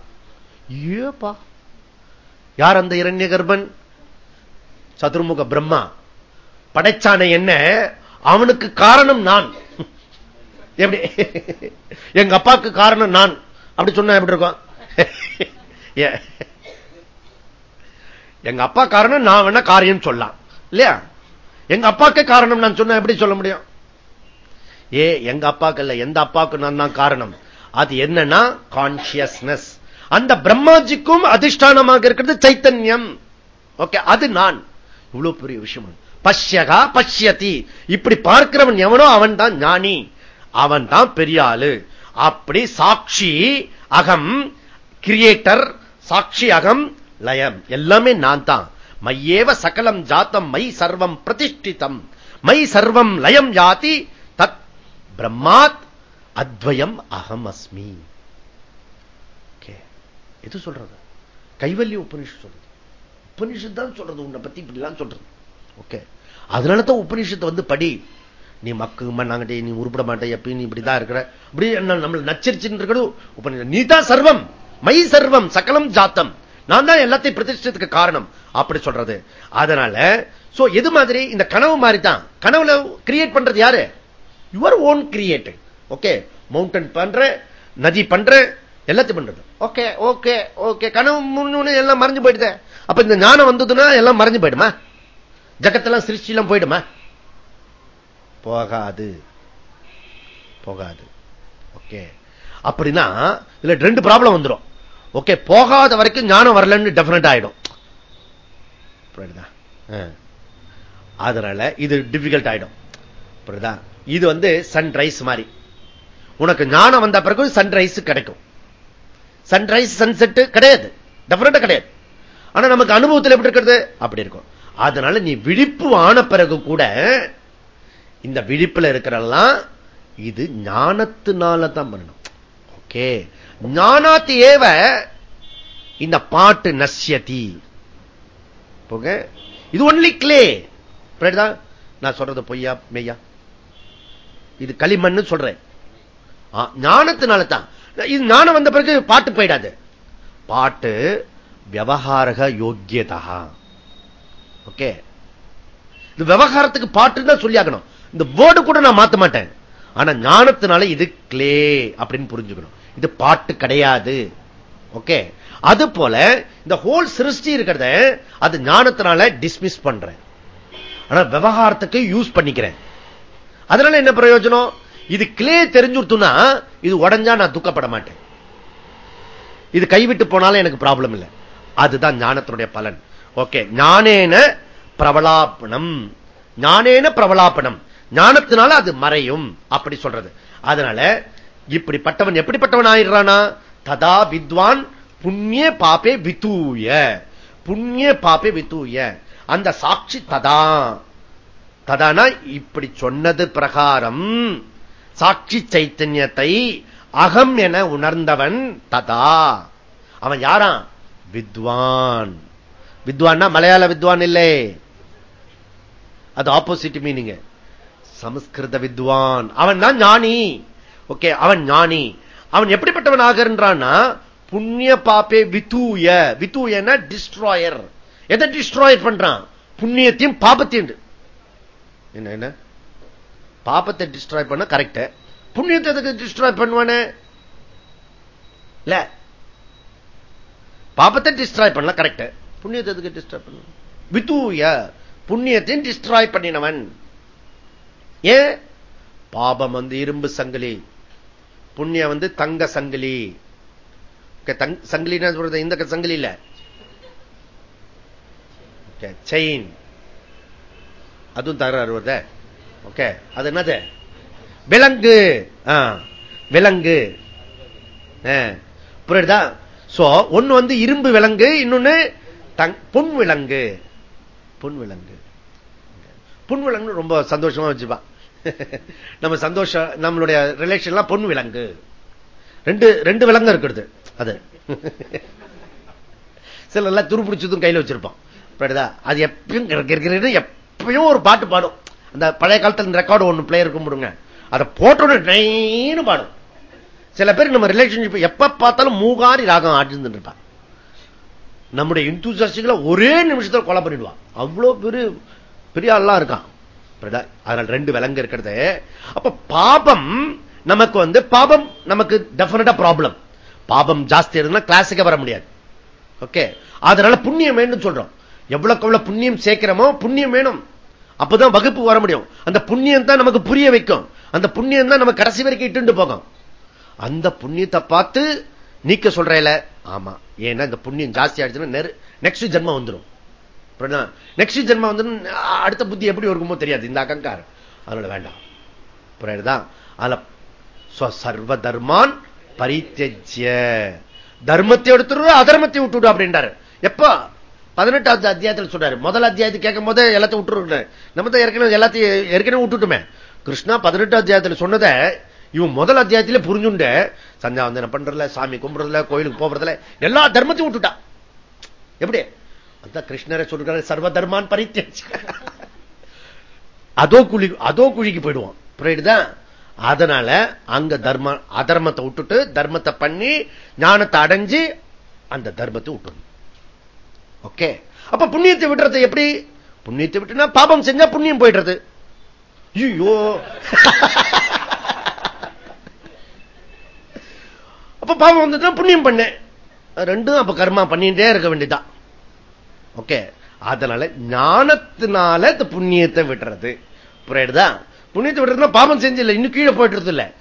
ஏப்பா. யார் அந்த இரண்ய கர்ப்பன் சதுர்முக பிரம்மா. படைச்சான என்ன? அவனுக்கு காரணம் நான். எப்படி? எங்க அப்பாவுக்கு காரணம் நான். அப்படி சொன்ன எப்படி இருக்கும்? எங்க அப்பா காரணம் நான் வேணா காரியம் சொல்லலாம். இல்லையா? எங்க அப்பாக்கே காரணம் நான் சொன்ன எப்படி சொல்ல முடியும்? ஏ எங்க அப்பாக்கு இல்ல எந்த அப்பாவுக்கு நான் தான் காரணம்? அது என்னன்னா கான்சியஸ்னஸ் அந்த பிரம்மாஜிக்கும் அதிஷ்டானமாக இருக்கிறது சைத்தன்யம். ஓகே அது நான். இவ்வளவு பெரிய விஷயம். பஷ்யகா பஷ்யதி. இப்படி பார்க்கிறவன் எவனோ அவன் தான் ஞானி. அவன் தான் பெரிய ஆளு. அப்படி சாட்சி அகம் கிரியேட்டர் சாட்சி அகம் லயம். எல்லாமே நான் தான். மையேவ சகலம் ஜாத்தம் மை சர்வம் பிரதிஷ்டிதம் மை சர்வம் லயம் ஜாதி தத் பிரம்மாத் அத்வயம் அகம் அஸ்மி எது சொல்றது? கைவல்ய உபனிஷம் சொல்றது. உபனிஷத் தான் சொல்றது உன்னை பத்தி இப்படிலாம் சொல்றது. ஓகே. அதனாலதான் உபனிஷத்தை வந்து படி. நீ மக்கு மண்ணாங்கட்டே நீ உருப்பிட மாட்டே எப்பயும் நீ இப்படிதான் இருக்கிற. இப்படி நம்மள நச்சரிச்சுன்னு இருக்கணும் உபனிஷம் நீ தான் சர்வம். மை சர்வம். சகலம் ஜாத்தம். நான் தான் எல்லாத்தையும் பிரதிஷ்டத்துக்கு காரணம். அப்படி சொல்றது. அதனால சோ எது மாதிரி? இந்த கனவு மாதிரி தான் கனவுல கிரியேட் பண்றது யாரு? Your own create okay mountain பண்ற நதி பண்ற எல்லாத்தையும் பண்றது. ஓகே ஓகே ஓகே கனவு முன்னு எல்லாம் மறைஞ்சு போயிடுது. அப்ப இந்த ஞானம் வந்ததுன்னா எல்லாம் மறைஞ்சு போயிடுமா? ஜகத்தெல்லாம் சிருஷ்டியெல்லாம் போயிடுமா? போகாது. போகாது. ஓகே அப்படின்னா இதுல ரெண்டு ப்ராப்ளம் வந்துடும் ஓகே போகாத வரைக்கும் ஞானம் வரலன்னு டெபினட் ஆயிடும். அதனால இது டிபிகல்ட் ஆயிடும். இது வந்து சன்ரைஸ் மாதிரி. உனக்கு ஞானம் வந்த பிறகு சன்ரைஸ் கிடைக்கும். சன்ரைஸ் சன்செட் கிடையாது. டெபினட்டா கிடையாது. ஆனா நமக்கு அனுபவத்தில் எப்படி இருக்கிறது? அப்படி இருக்கும். அதனால நீ விழிப்பு ஆன பிறகு கூட இந்த விழிப்புல இருக்கிறெல்லாம் இது ஞானத்தினால தான் பண்ணணும். ஓகே. ஞானாத்தி ஏவ இந்த பாட்டு நசியதி போக இது ஒன்லி கிளே நான் சொல்றது பொய்யா மெய்யா? இது களிமண் சொல்றேன். ஞானத்தினால தான் இது ஞானம் வந்த பிறகு பாட்டு போயிடாது. பாட்டு விவகாரக யோக்கியதா ஓகே. இது விவகாரத்துக்கு பாட்டு தான் சொல்லியாகணும். இந்த வேர்டு கூட நான் மாத்த மாட்டேன். ஆனா ஞானத்தினால இது கிளே அப்படின்னு புரிஞ்சுக்கணும். இது பாட்டு கிடையாது. ஓகே? அது போல இந்த ஹோல் சிருஷ்டி இருக்கிறத அது ஞானத்தினால டிஸ்மிஸ் பண்றேன். ஆனா விவகாரத்துக்கு யூஸ் பண்ணிக்கிறேன். அதனால என்ன பிரயோஜனம்? இது கிளே தெரிஞ்சுடுத்துனா இது உடஞ்சா நான் துக்கப்பட மாட்டேன். இது கைவிட்டு போனாலும் எனக்கு ப்ராப்ளம் இல்லை. அதுதான் ஞானத்தினுடைய பலன். ஓகே? ஞானேன பிரபலாபனம். ஞானேன பிரபலாபனம். ஞானத்தினால அது மறையும். அப்படி சொல்றது. அதனால இப்படிப்பட்டவன் எப்படிப்பட்டவன் ஆயிடுறானா ததா வித்வான் புண்ணிய பாப்பே வித்தூய புண்ணிய பாப்பே வித்தூய அந்த சாட்சி ததா. ததானா இப்படி சொன்னது பிரகாரம். சாட்சி சைத்தன்யத்தை அகம் என உணர்ந்தவன் ததா. அவன் யாரா? வித்வான். வித்வான்னா மலையாள வித்வான் இல்லை. அது ஆப்போசிட் மீனிங் சமஸ்கிருத வித்வான். அவன் தான் ஞானி. ஓகே அவன் ஞானி. அவன் எப்படிப்பட்டவன் ஆகிறான்னா புண்ணிய பாப்பே வித்தூய வித்தூயன டிஸ்ட்ராயர் எதை டிஸ்ட்ராயர் பண்றான்? புண்ணியத்தையும் பாபத்தையும் என்ன என்ன? பாபத்தை டிஸ்ட்ராய் பண்ண கரெக்ட் புண்ணியத்தை எதுக்கு டிஸ்ட்ராய் பண்ணுவானே? இல்ல. பாப்பத்தை டிஸ்ட்ராய் பண்ணலாம் கரெக்ட் புண்ணியத்தை எதுக்கு டிஸ்ட்ராய் பண்ண? வித்தூய புண்ணியத்தையும் டிஸ்ட்ராய் பண்ணினவன். ஏன்? பாபம் வந்து இரும்பு சங்கிலி. புண்ணியம் வந்து தங்க சங்கிலி. சங்கிலின்னு சொல்றது? இந்த சங்கிலி இல்ல. செயின் அதுவும் தகராறு வருத. ஓகே அது என்னது? விலங்கு. விலங்கு. புரியுதா? சோ ஒன்னு வந்து இரும்பு விலங்கு இன்னொன்னு புன் விலங்கு. புன் விலங்கு. புன் விலங்கு ரொம்ப சந்தோஷமா வச்சுப்பான். நம்ம சந்தோஷம் நம்மளுடைய ரிலேஷன்லாம் பொன் விலங்கு. ரெண்டு ரெண்டு விலங்கு இருக்கிறது அது. சில எல்லாம் துருப்பிடிச்சதும் கையில் வச்சிருப்பான் அது எப்பயும் எப்பயும் ஒரு பாட்டு பாடும். அந்த பழைய காலத்தில் இந்த ரெக்கார்டு ஒன்று பிளேயர் போடுங்க. அதை போட்டோன்னு பாடும். சில பேர் நம்ம ரிலேஷன்ஷிப் எப்ப பார்த்தாலும் மூகாரி ராகம் ஆட்டிருந்து இருப்பான் நம்முடைய இன்தூசிகளை ஒரே நிமிஷத்தில் கொலை பண்ணிடுவான். அவ்வளவு பெரிய பெரிய ஆள்லாம் இருக்கான். அதனால் ரெண்டு விலங்கு இருக்கிறது. அப்ப பாபம் நமக்கு வந்து பாபம் நமக்கு டெபினட்டா ப்ராப்ளம் பாபம் ஜாஸ்தி இருந்தா கிளாஸுக்கு வர முடியாது. ஓகே அதனால புண்ணியம் வேணும் சொல்றோம். எவ்வளவுக்கு எவ்வளவு புண்ணியம் சேர்க்கிறோமோ புண்ணியம் வேணும். அப்பதான் வகுப்பு வர முடியும். அந்த புண்ணியம் தான் நமக்கு புரிய வைக்கும். அந்த புண்ணியம் தான் நம்ம கடைசி வரைக்கும் இட்டு போகும். அந்த புண்ணியத்தை பார்த்து நீக்க சொல்றேல? ஆமா. ஏன்னா இந்த புண்ணியம் ஜாஸ்தி ஆயிடுச்சுன்னா நெக்ஸ்ட் ஜென்மம் வந்துடும் நெக்ஸ்ட் ஜென்மம் வந்து அடுத்த புத்தி எப்படி இருக்குமோ தெரியாது. இந்த அகங்காரம். அதனால வேண்டாம். புரியுதுதான்? அதுல சர்வ தர்மான் பரித்திய தர்மத்தை எடுத்துரு அதர்மத்தை விட்டுடு அப்படின்றாரு. எப்ப? பதினெட்டாவது அத்தியாயத்தில் சொல்றாரு. முதல் அத்தியாயத்தை கேட்கும் போது எல்லாத்தையும் விட்டுருக்க நம்ம தான் ஏற்கனவே எல்லாத்தையும் ஏற்கனவே விட்டுட்டுமே. கிருஷ்ணா பதினெட்டு அத்தியாயத்தில் சொன்னதை இவன் முதல் அத்தியாயத்திலே புரிஞ்சுண்ட. சந்தியாவந்தனம் பண்றதுல சாமி கும்பிடுறதுல கோயிலுக்கு போறதுல எல்லா தர்மத்தையும் விட்டுட்டான். எப்படி? அதான் கிருஷ்ணரை சொல்றாரு சர்வ தர்மான் பரித்தேஜ் அதோ குழி அதோ குழிக்கு போயிடுவோம். புரியுதுதான் அதனால அங்க தர்ம அதர்மத்தை விட்டுட்டு தர்மத்தை பண்ணி ஞானத்தை அடைஞ்சு அந்த தர்மத்தை விட்டுணும் ஓகே? அப்ப புண்ணியத்தை விடுறது எப்படி? புண்ணியத்தை விட்டுனா பாபம் செஞ்சா புண்ணியம் போயிடுறது. ஐயோ! அப்ப பாவம் வந்துட்டு புண்ணியம் பண்ணேன். ரெண்டும் அப்ப கர்மா பண்ணிட்டே இருக்க வேண்டியதான் ஓகே. அதனால ஞானத்தினால இந்த புண்ணியத்தை விடுறது. புரியுதா? புண்ணியத்தை விடுறதுனா பாபம் செஞ்சில்லை இன்னும் கீழே போயிட்டு இல்ல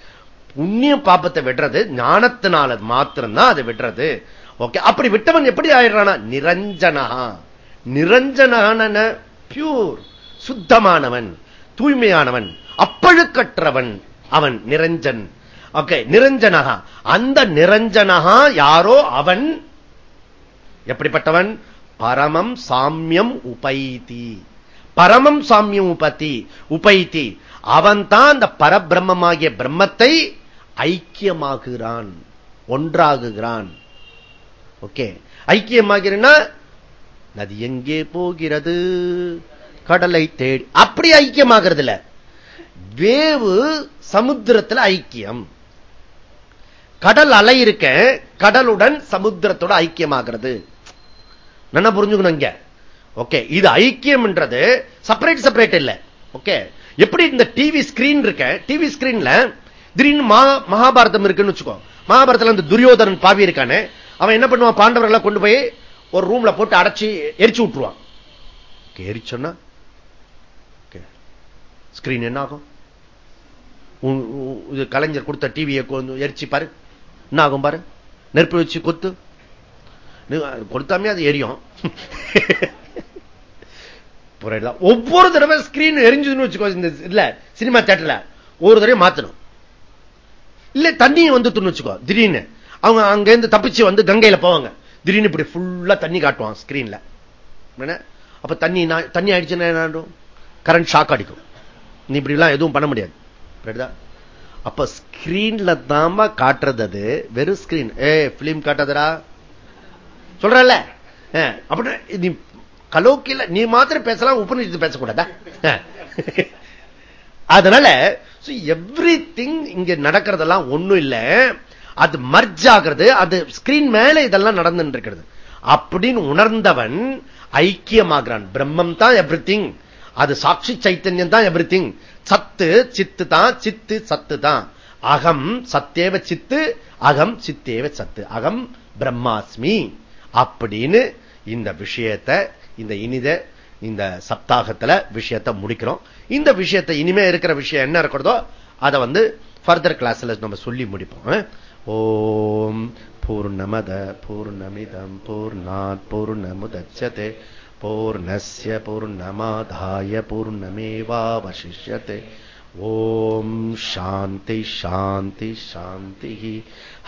புண்ணியம் பாப்பத்தை விடுறது ஞானத்தினால மாத்திரம்தான் அதை விடுறது. ஓகே அப்படி விட்டவன் எப்படி ஆயிடுறானா? நிரஞ்சனா நிரஞ்சனான பியூர் சுத்தமானவன் தூய்மையானவன் அப்பழுக்கற்றவன் அவன் நிரஞ்சன். ஓகே நிரஞ்சனகா அந்த நிரஞ்சனகா யாரோ அவன்? எப்படிப்பட்டவன்? பரமம் சாமியம் உபைதி பரமம் சாமியம் உபதி உபைத்தி. அவன்தான் அந்த பரபிரம்மமாகிய பிரம்மத்தை ஐக்கியமாகிறான் ஒன்றாகுகிறான். ஓகே. ஐக்கியமாகிறனா? நதி எங்கே போகிறது? கடலை தேடி. அப்படி ஐக்கியமாகிறது இல்ல வேவு சமுத்திரத்தில் ஐக்கியம். கடல் அலை இருக்க கடலுடன் சமுத்திரத்தோட ஐக்கியமாகிறது. நல்லா புரிஞ்சுக்கணும் இங்க. ஓகே இது ஐக்கியம்ன்றது செப்பரேட் செப்பரேட் இல்ல. ஓகே எப்படி இந்த டிவி ஸ்கிரீன் இருக்க? டிவி ஸ்கிரீன்ல திடீர்னு மகாபாரதம் இருக்குன்னு வச்சுக்கோ. மகாபாரதத்துல அந்த துரியோதனன் பாவி இருக்கானே அவன் என்ன பண்ணுவான்? பாண்டவர்களை கொண்டு போய் ஒரு ரூம்ல போட்டு அடைச்சி எரிச்சு விட்டுருவான். எரிச்சோன்னா ஸ்கிரீன் என்ன ஆகும்? இது கலைஞர் கொடுத்த டிவியை எரிச்சு பாரு. என்ன ஆகும் பாரு? நெருப்பு வச்சு கொத்து. கொடுத்தாமே அது எரியும். ஒவ்வொரு தடவை ஸ்கிரீன் எரிஞ்சதுன்னு வச்சுக்கோ இந்த இல்ல சினிமா தேட்டர்ல ஒரு தடவை மாத்தணும். இல்ல தண்ணி வந்து வச்சுக்கோ திடீர்னு. அவங்க அங்க இருந்து தப்பிச்சு வந்து கங்கையில போவாங்க. திடீர்னு இப்படி ஃபுல்லா தண்ணி காட்டுவான் ஸ்கிரீன்ல அப்ப தண்ணி தண்ணி ஆயிடுச்சுன்னா கரண்ட் ஷாக் அடிக்கும். நீ இப்படி எல்லாம் எதுவும் பண்ண முடியாது. அப்ப ஸ்கிரீன்ல தாம காட்டுறது அது. வெறும் ஸ்கிரீன் ஏ பிலிம் காட்டாதரா சொல்றல அப்படின்னா நீ கலோக்கில நீ மாத்திரம் பேசலாம் உபநிஷத்து பேசக்கூடாதா? அதனால எவ்ரி திங் இங்க நடக்கிறதெல்லாம் ஒண்ணும் இல்லை. அது மர்ஜ் ஆகிறது அது ஸ்கிரீன் மேல இதெல்லாம் நடந்து இருக்கிறது அப்படின்னு உணர்ந்தவன் ஐக்கியமாகிறான். பிரம்மம் தான் எவ்ரி திங் அது சாட்சி சைத்தன்யம் தான் எவ்ரி திங் சத்து சித்து தான் சித்து சத்து தான். அகம் சத்தேவ சித்து அகம் சித்தேவ சத்து. அகம் பிரம்மாஸ்மி. அப்படின்னு இந்த விஷயத்தை இந்த இனித இந்த சப்தாகத்துல விஷயத்தை முடிக்கிறோம். இந்த விஷயத்தை இனிமே இருக்கிற விஷயம் என்ன இருக்கிறதோ அதை வந்து ஃபர்தர் கிளாஸ்ல நம்ம சொல்லி முடிப்போம். ஓம் பூர்ணமத பூர்ணமிதம் பூர்ணாத் பூர்ணமுதட்சதே பூர்ணஸ்ய பூர்ணமாதாய பூர்ணமேவாவசிஷ்யத்தை ஓம் சாந்தி சாந்தி சாந்தி